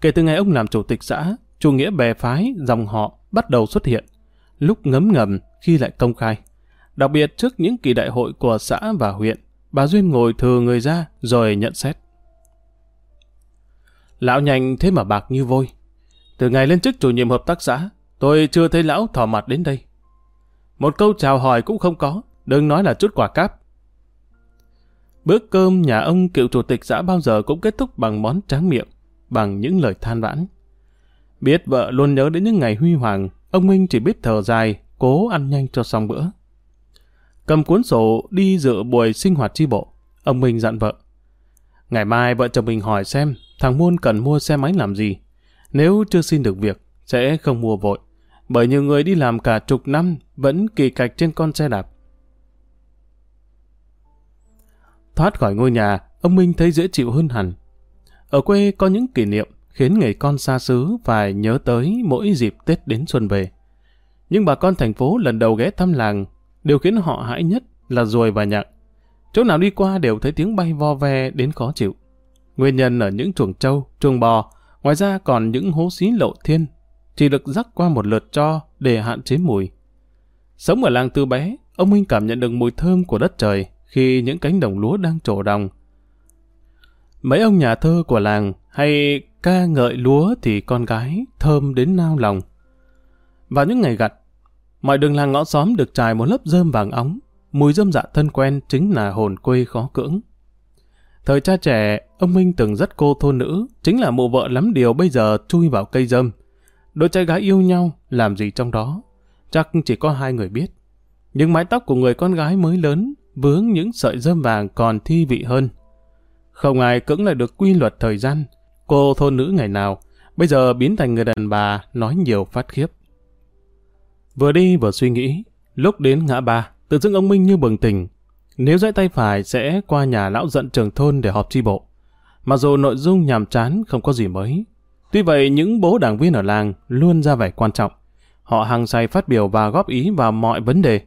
Kể từ ngày ông làm chủ tịch xã, chủ nghĩa bè phái, dòng họ bắt đầu xuất hiện, lúc ngấm ngầm khi lại công khai. Đặc biệt trước những kỳ đại hội của xã và huyện, bà Duyên ngồi thừa người ra rồi nhận xét. Lão nhanh thế mà bạc như vôi. Từ ngày lên chức chủ nhiệm hợp tác xã, tôi chưa thấy lão thò mặt đến đây. Một câu chào hỏi cũng không có, đừng nói là chút quả cáp. Bữa cơm nhà ông cựu chủ tịch xã bao giờ cũng kết thúc bằng món tráng miệng, bằng những lời than vãn. Biết vợ luôn nhớ đến những ngày huy hoàng, ông Minh chỉ biết thở dài, cố ăn nhanh cho xong bữa. Cầm cuốn sổ đi dự buổi sinh hoạt chi bộ, ông Minh dặn vợ. Ngày mai vợ chồng mình hỏi xem thằng Muôn cần mua xe máy làm gì. Nếu chưa xin được việc, sẽ không mua vội. Bởi nhiều người đi làm cả chục năm vẫn kỳ cạch trên con xe đạp. Thoát khỏi ngôi nhà, ông Minh thấy dễ chịu hơn hẳn. Ở quê có những kỷ niệm khiến người con xa xứ phải nhớ tới mỗi dịp Tết đến xuân về. Nhưng bà con thành phố lần đầu ghé thăm làng, điều khiến họ hãi nhất là ruồi và nhặng. Chỗ nào đi qua đều thấy tiếng bay vo ve đến khó chịu. Nguyên nhân ở những chuồng trâu, chuồng bò, ngoài ra còn những hố xí lộ thiên, chỉ được rắc qua một lượt cho để hạn chế mùi. Sống ở làng từ bé, ông Minh cảm nhận được mùi thơm của đất trời khi những cánh đồng lúa đang trổ đồng. Mấy ông nhà thơ của làng hay ca ngợi lúa thì con gái thơm đến nao lòng. Vào những ngày gặt, mọi đường làng ngõ xóm được trải một lớp rơm vàng óng, mùi rơm dạ thân quen chính là hồn quê khó cưỡng. Thời cha trẻ, ông Minh từng rất cô thôn nữ, chính là mụ vợ lắm điều bây giờ chui vào cây rơm. Đôi trai gái yêu nhau, làm gì trong đó? Chắc chỉ có hai người biết. Nhưng mái tóc của người con gái mới lớn, vướng những sợi rơm vàng còn thi vị hơn. Không ai cưỡng lại được quy luật thời gian. Cô thôn nữ ngày nào, bây giờ biến thành người đàn bà nói nhiều phát khiếp. Vừa đi vừa suy nghĩ, lúc đến ngã ba, tự dưng ông Minh như bừng tỉnh, nếu dãy tay phải sẽ qua nhà lão giận trường thôn để họp chi bộ. Mặc dù nội dung nhàm chán không có gì mới. Tuy vậy những bố đảng viên ở làng luôn ra vẻ quan trọng. Họ hàng say phát biểu và góp ý vào mọi vấn đề.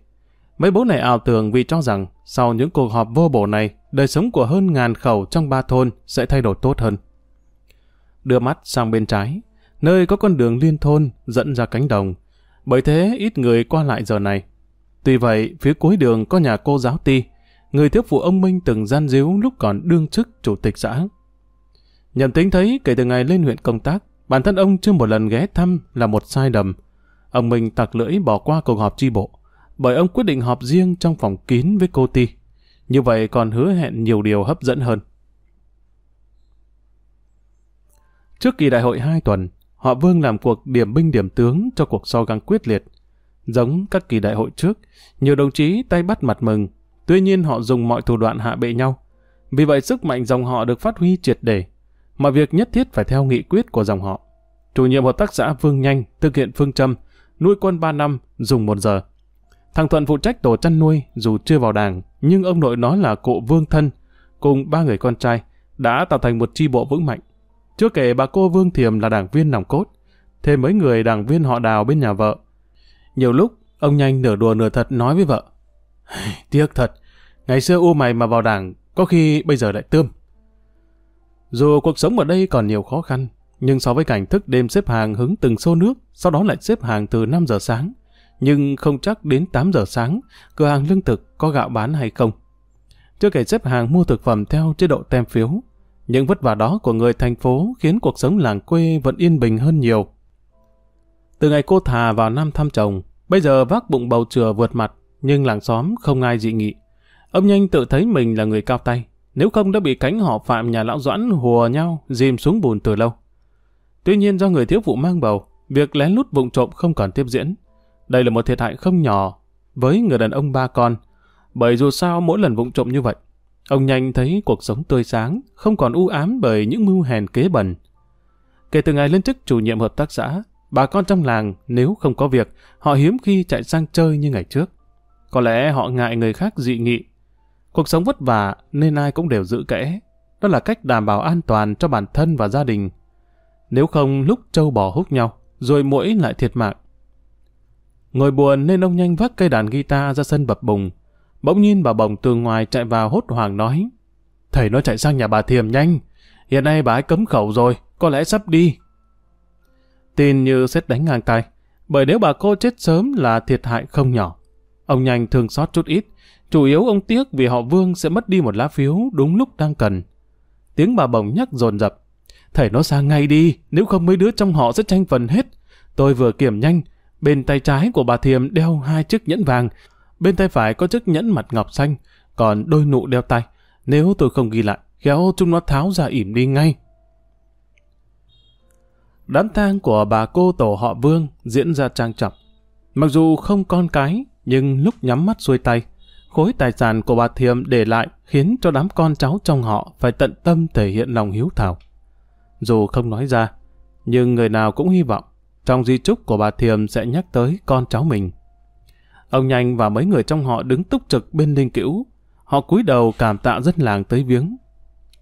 Mấy bố này ảo tưởng vì cho rằng sau những cuộc họp vô bổ này, đời sống của hơn ngàn khẩu trong ba thôn sẽ thay đổi tốt hơn. Đưa mắt sang bên trái, nơi có con đường liên thôn dẫn ra cánh đồng. Bởi thế ít người qua lại giờ này. Tuy vậy, phía cuối đường có nhà cô giáo ti, người thiếu phụ ông Minh từng gian díu lúc còn đương chức chủ tịch xã. Nhậm tính thấy kể từ ngày lên huyện công tác, bản thân ông chưa một lần ghé thăm là một sai lầm. Ông Minh tặc lưỡi bỏ qua cuộc họp chi bộ, bởi ông quyết định họp riêng trong phòng kín với cô Ti. Như vậy còn hứa hẹn nhiều điều hấp dẫn hơn. Trước kỳ đại hội 2 tuần, họ Vương làm cuộc điểm binh điểm tướng cho cuộc so găng quyết liệt. Giống các kỳ đại hội trước, nhiều đồng chí tay bắt mặt mừng, Tuy nhiên họ dùng mọi thủ đoạn hạ bệ nhau. Vì vậy sức mạnh dòng họ được phát huy triệt để. Mọi việc nhất thiết phải theo nghị quyết của dòng họ. chủ nhiệm hợp tác xã Vương Nhanh thực hiện phương châm nuôi quân 3 năm, dùng 1 giờ. Thằng Thuận phụ trách tổ chăn nuôi dù chưa vào đảng, nhưng ông nội nói là cụ Vương Thân cùng ba người con trai đã tạo thành một chi bộ vững mạnh. Chưa kể bà cô Vương Thiềm là đảng viên nòng cốt, thêm mấy người đảng viên họ đào bên nhà vợ. Nhiều lúc, ông Nhanh nửa đùa nửa thật nói với vợ. Tiếc thật, ngày xưa u mày mà vào đảng, có khi bây giờ lại tươm. Dù cuộc sống ở đây còn nhiều khó khăn, nhưng so với cảnh thức đêm xếp hàng hứng từng xô nước, sau đó lại xếp hàng từ 5 giờ sáng, nhưng không chắc đến 8 giờ sáng, cửa hàng lương thực có gạo bán hay không. Chưa kể xếp hàng mua thực phẩm theo chế độ tem phiếu, những vất vả đó của người thành phố khiến cuộc sống làng quê vẫn yên bình hơn nhiều. Từ ngày cô thà vào năm thăm chồng, bây giờ vác bụng bầu chừa vượt mặt, nhưng làng xóm không ai dị nghị. Ông Nhanh tự thấy mình là người cao tay, nếu không đã bị cánh họ phạm nhà lão Doãn hùa nhau, dìm xuống bùn từ lâu. Tuy nhiên do người thiếu phụ mang bầu, việc lén lút vụng trộm không còn tiếp diễn. Đây là một thiệt hại không nhỏ với người đàn ông ba con, bởi dù sao mỗi lần vụng trộm như vậy, ông nhanh thấy cuộc sống tươi sáng, không còn u ám bởi những mưu hèn kế bẩn. Kể từ ngày lên chức chủ nhiệm hợp tác xã, bà con trong làng nếu không có việc, họ hiếm khi chạy sang chơi như ngày trước. Có lẽ họ ngại người khác dị nghị. Cuộc sống vất vả nên ai cũng đều giữ kẽ. Đó là cách đảm bảo an toàn cho bản thân và gia đình. Nếu không lúc trâu bò hút nhau, rồi mũi lại thiệt mạng. Ngồi buồn nên ông nhanh vác cây đàn guitar ra sân bập bùng. Bỗng nhiên bà bồng từ ngoài chạy vào hốt hoảng nói. Thầy nó chạy sang nhà bà Thiềm nhanh. Hiện nay bà ấy cấm khẩu rồi, có lẽ sắp đi. Tin như xét đánh ngang tay. Bởi nếu bà cô chết sớm là thiệt hại không nhỏ. Ông nhanh thương xót chút ít. Chủ yếu ông tiếc vì họ Vương sẽ mất đi một lá phiếu đúng lúc đang cần. Tiếng bà bồng nhắc dồn dập. Thầy nó sang ngay đi, nếu không mấy đứa trong họ sẽ tranh phần hết. Tôi vừa kiểm nhanh, bên tay trái của bà Thiềm đeo hai chiếc nhẫn vàng, bên tay phải có chiếc nhẫn mặt ngọc xanh, còn đôi nụ đeo tay. Nếu tôi không ghi lại, khéo chúng nó tháo ra ỉm đi ngay. Đám tang của bà cô tổ họ Vương diễn ra trang trọng. Mặc dù không con cái, nhưng lúc nhắm mắt xuôi tay, khối tài sản của bà Thiềm để lại khiến cho đám con cháu trong họ phải tận tâm thể hiện lòng hiếu thảo. Dù không nói ra, nhưng người nào cũng hy vọng trong di trúc của bà Thiềm sẽ nhắc tới con cháu mình. Ông Nhanh và mấy người trong họ đứng túc trực bên linh cữu. Họ cúi đầu cảm tạ dân làng tới viếng.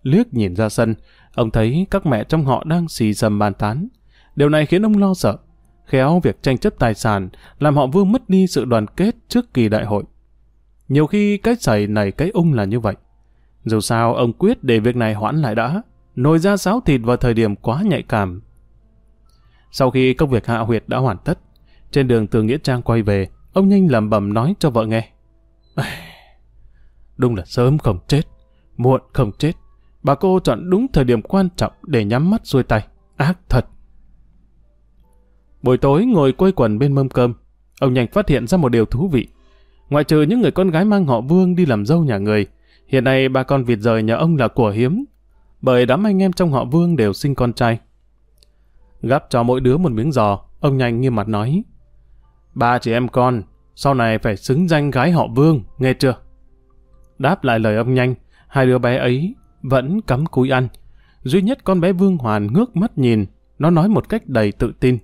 Liếc nhìn ra sân, ông thấy các mẹ trong họ đang xì xầm bàn tán. Điều này khiến ông lo sợ. Khéo việc tranh chấp tài sản làm họ vương mất đi sự đoàn kết trước kỳ đại hội. Nhiều khi cái sẩy này cái ung là như vậy. Dù sao ông quyết để việc này hoãn lại đã nồi ra sáo thịt vào thời điểm quá nhạy cảm. Sau khi công việc hạ huyệt đã hoàn tất, trên đường từ Nghĩa Trang quay về, ông nhanh làm bầm nói cho vợ nghe. Đúng là sớm không chết, muộn không chết. Bà cô chọn đúng thời điểm quan trọng để nhắm mắt xuôi tay. Ác thật. Buổi tối ngồi quây quần bên mâm cơm, ông nhanh phát hiện ra một điều thú vị. Ngoại trừ những người con gái mang họ Vương đi làm dâu nhà người, hiện nay ba con vịt rời nhà ông là của hiếm, bởi đám anh em trong họ Vương đều sinh con trai. Gắp cho mỗi đứa một miếng giò, ông nhanh nghiêm mặt nói. Ba chị em con, sau này phải xứng danh gái họ Vương, nghe chưa? Đáp lại lời ông nhanh, hai đứa bé ấy vẫn cắm cúi ăn. Duy nhất con bé Vương Hoàn ngước mắt nhìn, nó nói một cách đầy tự tin.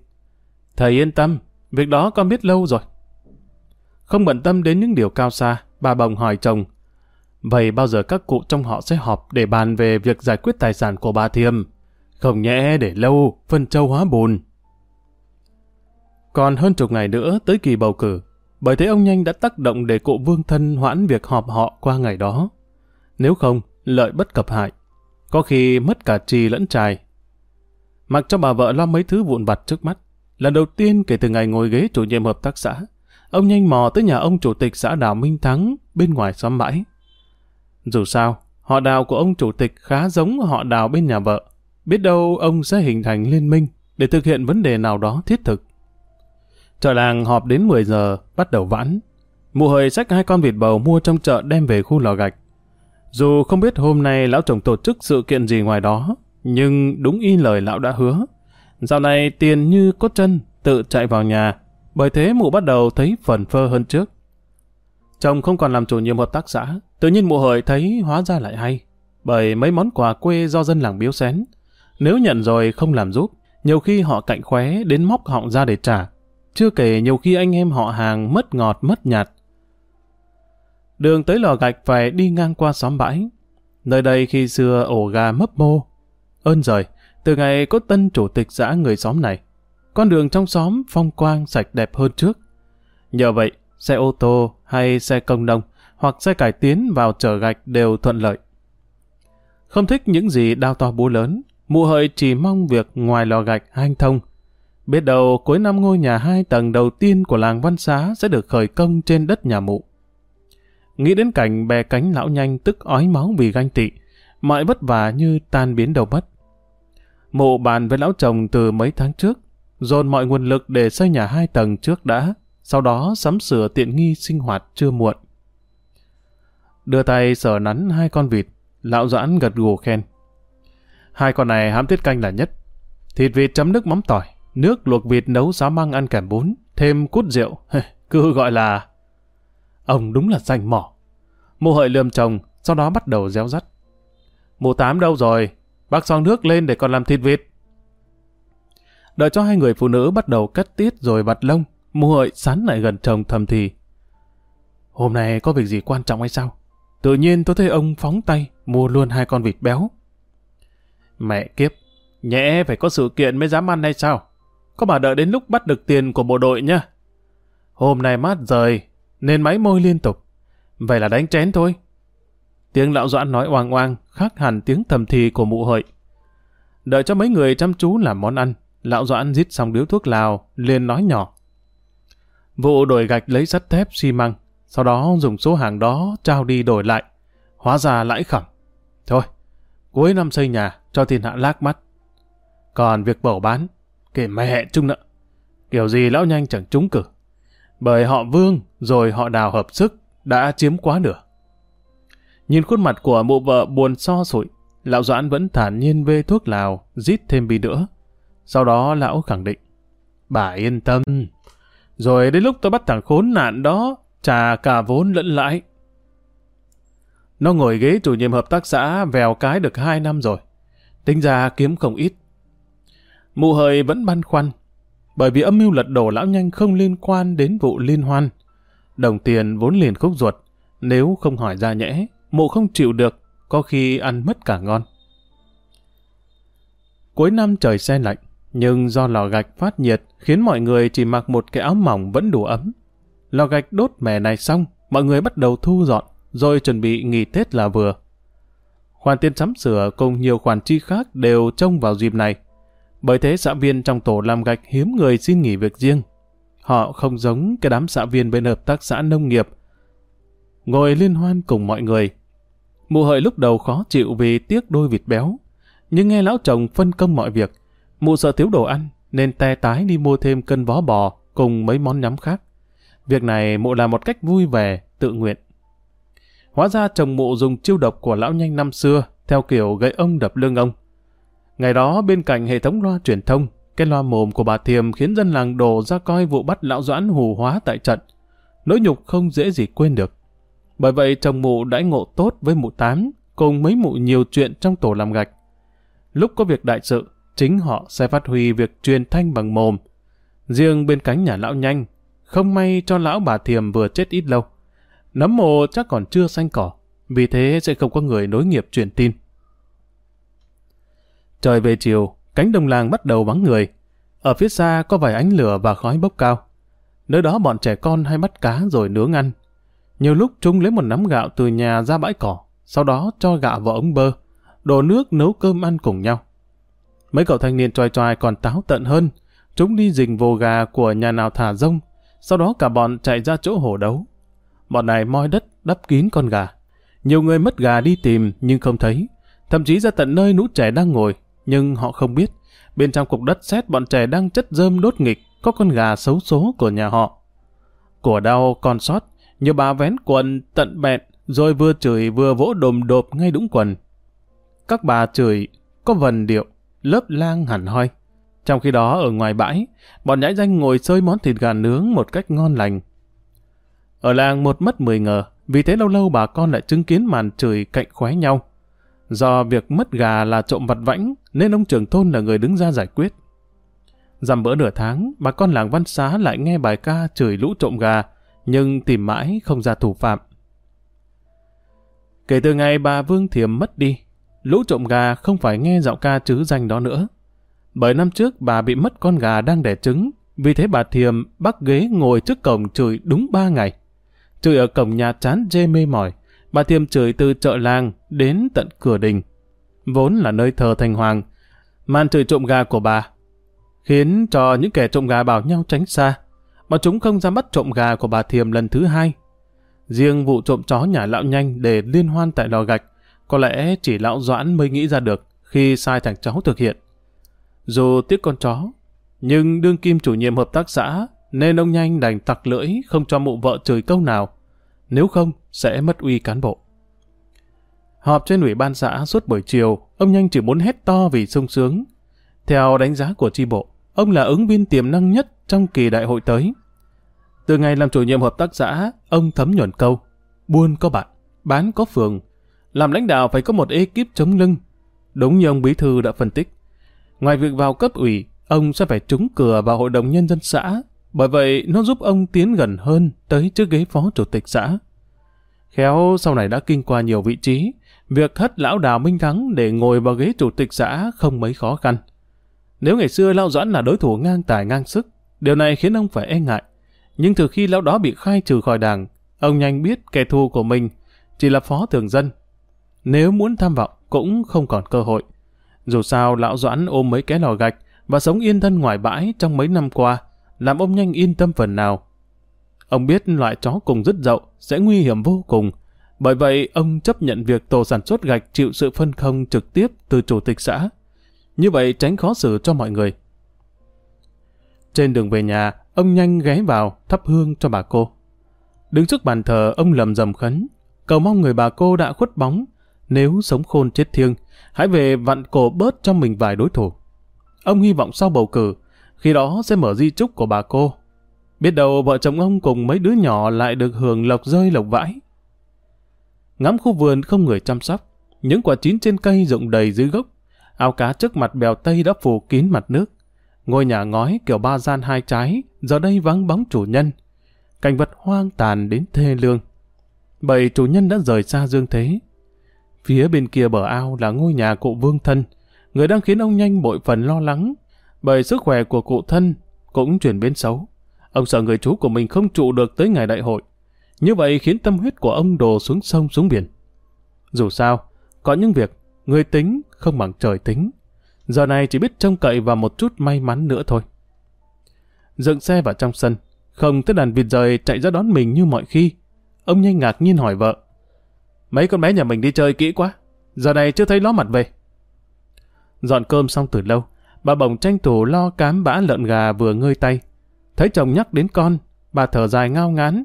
Thầy yên tâm, việc đó con biết lâu rồi. Không bận tâm đến những điều cao xa, bà bồng hỏi chồng, Vậy bao giờ các cụ trong họ sẽ họp để bàn về việc giải quyết tài sản của bà Thiêm? Không nhẽ để lâu, phân châu hóa bùn. Còn hơn chục ngày nữa tới kỳ bầu cử, bởi thế ông nhanh đã tác động để cụ vương thân hoãn việc họp họ qua ngày đó. Nếu không, lợi bất cập hại. Có khi mất cả trì lẫn trài. Mặc cho bà vợ lo mấy thứ vụn vặt trước mắt. Lần đầu tiên kể từ ngày ngồi ghế chủ nhiệm hợp tác xã, ông nhanh mò tới nhà ông chủ tịch xã đảo Minh Thắng bên ngoài xóm bãi. Dù sao, họ đào của ông chủ tịch khá giống họ đào bên nhà vợ. Biết đâu ông sẽ hình thành liên minh để thực hiện vấn đề nào đó thiết thực. Chợ làng họp đến 10 giờ, bắt đầu vãn. Mụ hời xách hai con vịt bầu mua trong chợ đem về khu lò gạch. Dù không biết hôm nay lão chồng tổ chức sự kiện gì ngoài đó, nhưng đúng y lời lão đã hứa. Dạo này tiền như cốt chân, tự chạy vào nhà, bởi thế mụ bắt đầu thấy phần phơ hơn trước. Chồng không còn làm chủ nhiệm hợp tác xã, tự nhiên mụ hời thấy hóa ra lại hay. Bởi mấy món quà quê do dân làng biếu xén. Nếu nhận rồi không làm giúp, Nhiều khi họ cạnh khóe đến móc họng ra để trả. Chưa kể nhiều khi anh em họ hàng mất ngọt mất nhạt. Đường tới lò gạch phải đi ngang qua xóm bãi. Nơi đây khi xưa ổ gà mấp mô. Ơn rời, từ ngày có tân chủ tịch xã người xóm này, con đường trong xóm phong quang sạch đẹp hơn trước. Nhờ vậy, xe ô tô hay xe công nông hoặc xe cải tiến vào chở gạch đều thuận lợi. Không thích những gì đao to búa lớn, mụ hợi chỉ mong việc ngoài lò gạch hanh thông. Biết đầu cuối năm ngôi nhà hai tầng đầu tiên của làng Văn Xá sẽ được khởi công trên đất nhà mụ. Nghĩ đến cảnh bè cánh lão nhanh tức ói máu vì ganh tị, mọi vất vả như tan biến đầu mất. Mụ bàn với lão chồng từ mấy tháng trước, dồn mọi nguồn lực để xây nhà hai tầng trước đã, sau đó sắm sửa tiện nghi sinh hoạt chưa muộn. Đưa tay sờ nắn hai con vịt, lão doãn gật gù khen. Hai con này hãm tiết canh là nhất. Thịt vịt chấm nước mắm tỏi, nước luộc vịt nấu giá măng ăn kèm bún, thêm cút rượu, cứ gọi là... Ông đúng là danh mỏ. Mụ hợi lườm chồng, sau đó bắt đầu réo rắt. Mụ tám đâu rồi? Bác xong nước lên để còn làm thịt vịt. Đợi cho hai người phụ nữ bắt đầu cắt tiết rồi vặt lông, mụ hợi sán lại gần chồng thầm thì. Hôm nay có việc gì quan trọng hay sao? Tự nhiên tôi thấy ông phóng tay mua luôn hai con vịt béo. Mẹ kiếp, nhẽ phải có sự kiện mới dám ăn hay sao? Có bà đợi đến lúc bắt được tiền của bộ đội nhá. Hôm nay mát rời, nên máy môi liên tục. Vậy là đánh chén thôi. Tiếng lão doãn nói oang oang, khác hẳn tiếng thầm thì của mụ hợi. Đợi cho mấy người chăm chú làm món ăn, lão doãn rít xong điếu thuốc lào, liền nói nhỏ. Vụ đổi gạch lấy sắt thép xi măng, sau đó dùng số hàng đó trao đi đổi lại. Hóa ra lãi khẩm. Thôi, cuối năm xây nhà, cho thiên hạ lác mắt. Còn việc bầu bán, kể mẹ chung nợ. Kiểu gì lão nhanh chẳng trúng cử. Bởi họ vương, rồi họ đào hợp sức, đã chiếm quá nửa. Nhìn khuôn mặt của mụ vợ buồn so sụi, lão Doãn vẫn thản nhiên vê thuốc lào, rít thêm bi nữa. Sau đó lão khẳng định, bà yên tâm. Rồi đến lúc tôi bắt thằng khốn nạn đó, trả cả vốn lẫn lãi. Nó ngồi ghế chủ nhiệm hợp tác xã vèo cái được hai năm rồi. Tính ra kiếm không ít. Mụ hời vẫn băn khoăn, bởi vì âm mưu lật đổ lão nhanh không liên quan đến vụ liên hoan. Đồng tiền vốn liền khúc ruột, nếu không hỏi ra nhẽ, mụ không chịu được, có khi ăn mất cả ngon. Cuối năm trời xe lạnh, nhưng do lò gạch phát nhiệt khiến mọi người chỉ mặc một cái áo mỏng vẫn đủ ấm. Lò gạch đốt mẻ này xong, mọi người bắt đầu thu dọn, rồi chuẩn bị nghỉ Tết là vừa. Khoản tiền sắm sửa cùng nhiều khoản chi khác đều trông vào dịp này. Bởi thế xã viên trong tổ làm gạch hiếm người xin nghỉ việc riêng. Họ không giống cái đám xã viên bên hợp tác xã nông nghiệp. Ngồi liên hoan cùng mọi người. Mụ hợi lúc đầu khó chịu vì tiếc đôi vịt béo. Nhưng nghe lão chồng phân công mọi việc, mụ sợ thiếu đồ ăn nên te tái đi mua thêm cân vó bò cùng mấy món nhắm khác. Việc này mụ làm một cách vui vẻ, tự nguyện. Hóa ra chồng mụ dùng chiêu độc của lão nhanh năm xưa, theo kiểu gậy ông đập lưng ông. Ngày đó bên cạnh hệ thống loa truyền thông, cái loa mồm của bà Thiềm khiến dân làng đổ ra coi vụ bắt lão doãn hù hóa tại trận. Nỗi nhục không dễ gì quên được. Bởi vậy chồng mụ đãi ngộ tốt với mụ tám, cùng mấy mụ nhiều chuyện trong tổ làm gạch. Lúc có việc đại sự, chính họ sẽ phát huy việc truyền thanh bằng mồm. Riêng bên cánh nhà lão nhanh, không may cho lão bà Thiềm vừa chết ít lâu. Nấm mồ chắc còn chưa xanh cỏ, vì thế sẽ không có người nối nghiệp truyền tin. Trời về chiều, cánh đồng làng bắt đầu vắng người. Ở phía xa có vài ánh lửa và khói bốc cao. Nơi đó bọn trẻ con hay bắt cá rồi nướng ăn. Nhiều lúc chúng lấy một nắm gạo từ nhà ra bãi cỏ, sau đó cho gạo vào ống bơ, đổ nước nấu cơm ăn cùng nhau. Mấy cậu thanh niên tròi tròi còn táo tận hơn, chúng đi rình vồ gà của nhà nào thả rông, sau đó cả bọn chạy ra chỗ hổ đấu. Bọn này moi đất đắp kín con gà. Nhiều người mất gà đi tìm nhưng không thấy, thậm chí ra tận nơi nũ trẻ đang ngồi, nhưng họ không biết, bên trong cục đất sét bọn trẻ đang chất rơm đốt nghịch, có con gà xấu số của nhà họ. Của đau còn sót, nhiều bà vén quần tận bẹn, rồi vừa chửi vừa vỗ đồm đột ngay đúng quần. Các bà chửi, có vần điệu, lớp lang hẳn hoi. Trong khi đó ở ngoài bãi, bọn nhãi danh ngồi sơi món thịt gà nướng một cách ngon lành. Ở làng một mất mười ngờ, vì thế lâu lâu bà con lại chứng kiến màn chửi cạnh khóe nhau. Do việc mất gà là trộm vặt vãnh, nên ông trưởng thôn là người đứng ra giải quyết. Dằm bữa nửa tháng, bà con làng văn xá lại nghe bài ca chửi lũ trộm gà, nhưng tìm mãi không ra thủ phạm. Kể từ ngày bà Vương Thiềm mất đi, lũ trộm gà không phải nghe giọng ca chứ danh đó nữa. Bởi năm trước bà bị mất con gà đang đẻ trứng, vì thế bà Thiềm bắt ghế ngồi trước cổng chửi đúng ba ngày. Chửi ở cổng nhà chán dê mê mỏi, bà Thiềm chửi từ chợ làng đến tận cửa đình. Vốn là nơi thờ thành hoàng, màn trời trộm gà của bà khiến cho những kẻ trộm gà bảo nhau tránh xa, mà chúng không dám bắt trộm gà của bà Thiềm lần thứ hai. Riêng vụ trộm chó nhà lão nhanh để liên hoan tại lò gạch, có lẽ chỉ lão Doãn mới nghĩ ra được khi sai thằng cháu thực hiện. Dù tiếc con chó, nhưng đương kim chủ nhiệm hợp tác xã nên ông nhanh đành tặc lưỡi không cho mụ vợ chửi câu nào, nếu không sẽ mất uy cán bộ. Họp trên ủy ban xã suốt buổi chiều, ông nhanh chỉ muốn hét to vì sung sướng. Theo đánh giá của tri bộ, ông là ứng viên tiềm năng nhất trong kỳ đại hội tới. Từ ngày làm chủ nhiệm hợp tác xã, ông thấm nhuận câu, buôn có bạn, bán có phường, làm lãnh đạo phải có một ekip chống lưng. Đúng như ông Bí Thư đã phân tích. Ngoài việc vào cấp ủy, ông sẽ phải trúng cửa vào hội đồng nhân dân xã, bởi vậy nó giúp ông tiến gần hơn tới chiếc ghế phó chủ tịch xã. Khéo sau này đã kinh qua nhiều vị trí, việc hất lão đào Minh Thắng để ngồi vào ghế chủ tịch xã không mấy khó khăn. Nếu ngày xưa Lão Doãn là đối thủ ngang tài ngang sức, điều này khiến ông phải e ngại. Nhưng từ khi lão đó bị khai trừ khỏi đảng, ông nhanh biết kẻ thù của mình chỉ là phó thường dân. Nếu muốn tham vọng cũng không còn cơ hội. Dù sao lão Doãn ôm mấy cái lò gạch và sống yên thân ngoài bãi trong mấy năm qua, làm ông nhanh yên tâm phần nào. Ông biết loại chó cùng rất dậu sẽ nguy hiểm vô cùng, bởi vậy ông chấp nhận việc tổ sản xuất gạch chịu sự phân không trực tiếp từ chủ tịch xã. Như vậy tránh khó xử cho mọi người. Trên đường về nhà, ông nhanh ghé vào thắp hương cho bà cô. Đứng trước bàn thờ, ông lầm rầm khấn, cầu mong người bà cô đã khuất bóng, nếu sống khôn chết thiêng, hãy về vặn cổ bớt cho mình vài đối thủ. Ông hy vọng sau bầu cử, khi đó sẽ mở di trúc của bà cô. Biết đâu vợ chồng ông cùng mấy đứa nhỏ lại được hưởng lộc rơi lộc vãi. Ngắm khu vườn không người chăm sóc, những quả chín trên cây rụng đầy dưới gốc, Ao cá trước mặt bèo Tây đã phủ kín mặt nước. Ngôi nhà ngói kiểu ba gian hai trái, giờ đây vắng bóng chủ nhân. Cảnh vật hoang tàn đến thê lương. Bởi chủ nhân đã rời xa dương thế. Phía bên kia bờ ao là ngôi nhà cụ Vương Thân, người đang khiến ông nhanh bội phần lo lắng. Bởi sức khỏe của cụ Thân cũng chuyển biến xấu. Ông sợ người chú của mình không trụ được tới ngày đại hội. Như vậy khiến tâm huyết của ông đổ xuống sông xuống biển. Dù sao, có những việc người tính không bằng trời tính. Giờ này chỉ biết trông cậy vào một chút may mắn nữa thôi. Dựng xe vào trong sân, không thấy đàn vịt rời chạy ra đón mình như mọi khi. Ông nhanh ngạc nhiên hỏi vợ. Mấy con bé nhà mình đi chơi kỹ quá, giờ này chưa thấy ló mặt về. Dọn cơm xong từ lâu, bà bồng tranh thủ lo cám bã lợn gà vừa ngơi tay. Thấy chồng nhắc đến con, bà thở dài ngao ngán.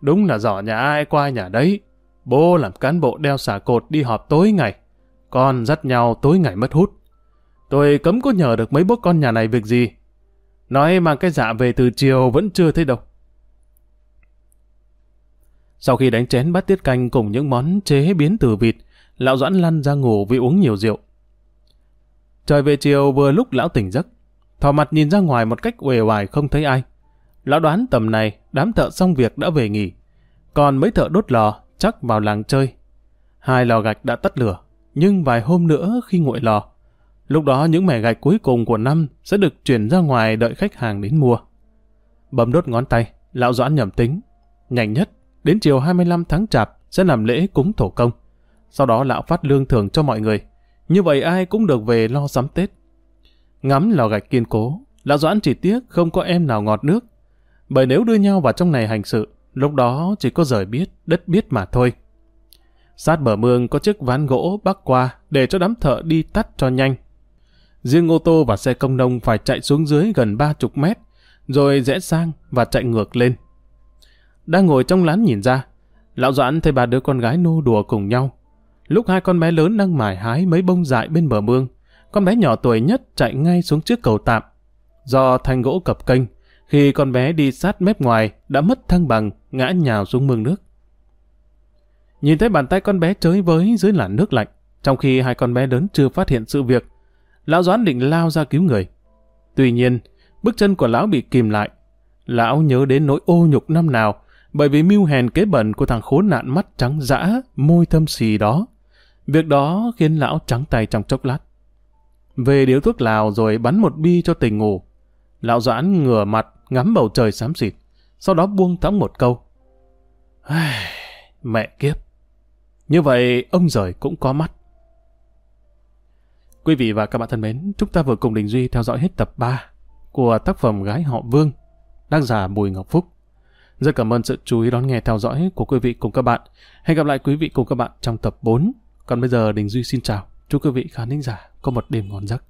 Đúng là giỏ nhà ai qua nhà đấy. Bố làm cán bộ đeo xả cột đi họp tối ngày. Con dắt nhau tối ngày mất hút. Tôi cấm có nhờ được mấy bố con nhà này việc gì. Nói mang cái dạ về từ chiều vẫn chưa thấy đâu. Sau khi đánh chén bát tiết canh cùng những món chế biến từ vịt, lão Doãn lăn ra ngủ vì uống nhiều rượu. Trời về chiều vừa lúc lão tỉnh giấc, thò mặt nhìn ra ngoài một cách uể oải không thấy ai. Lão đoán tầm này đám thợ xong việc đã về nghỉ, còn mấy thợ đốt lò chắc vào làng chơi. Hai lò gạch đã tắt lửa, nhưng vài hôm nữa khi nguội lò, lúc đó những mẻ gạch cuối cùng của năm sẽ được chuyển ra ngoài đợi khách hàng đến mua. Bấm đốt ngón tay, lão doãn nhầm tính. Nhanh nhất, đến chiều 25 tháng chạp sẽ làm lễ cúng thổ công. Sau đó lão phát lương thưởng cho mọi người. Như vậy ai cũng được về lo sắm Tết. Ngắm lò gạch kiên cố, lão doãn chỉ tiếc không có em nào ngọt nước. Bởi nếu đưa nhau vào trong này hành sự, Lúc đó chỉ có rời biết, đất biết mà thôi. Sát bờ mương có chiếc ván gỗ bắc qua để cho đám thợ đi tắt cho nhanh. Riêng ô tô và xe công nông phải chạy xuống dưới gần ba chục mét, rồi rẽ sang và chạy ngược lên. Đang ngồi trong lán nhìn ra, lão Doãn thấy ba đứa con gái nô đùa cùng nhau. Lúc hai con bé lớn đang mải hái mấy bông dại bên bờ mương, con bé nhỏ tuổi nhất chạy ngay xuống trước cầu tạm. Do thanh gỗ cập kênh, khi con bé đi sát mép ngoài, đã mất thăng bằng, ngã nhào xuống mương nước. Nhìn thấy bàn tay con bé chới với dưới làn nước lạnh, trong khi hai con bé lớn chưa phát hiện sự việc. Lão Doãn định lao ra cứu người. Tuy nhiên, bước chân của lão bị kìm lại. Lão nhớ đến nỗi ô nhục năm nào, bởi vì mưu hèn kế bẩn của thằng khốn nạn mắt trắng dã, môi thâm xì đó. Việc đó khiến lão trắng tay trong chốc lát. Về điếu thuốc lào rồi bắn một bi cho tỉnh ngủ. Lão Doãn ngửa mặt, ngắm bầu trời xám xịt, sau đó buông thõng một câu. Mẹ kiếp! Như vậy ông rời cũng có mắt. Quý vị và các bạn thân mến, chúng ta vừa cùng Đình Duy theo dõi hết tập 3 của tác phẩm Gái họ Vương, tác giả Bùi Ngọc Phúc. Rất cảm ơn sự chú ý đón nghe theo dõi của quý vị cùng các bạn. Hẹn gặp lại quý vị cùng các bạn trong tập 4. Còn bây giờ Đình Duy xin chào. Chúc quý vị khán thính giả có một đêm ngon giấc.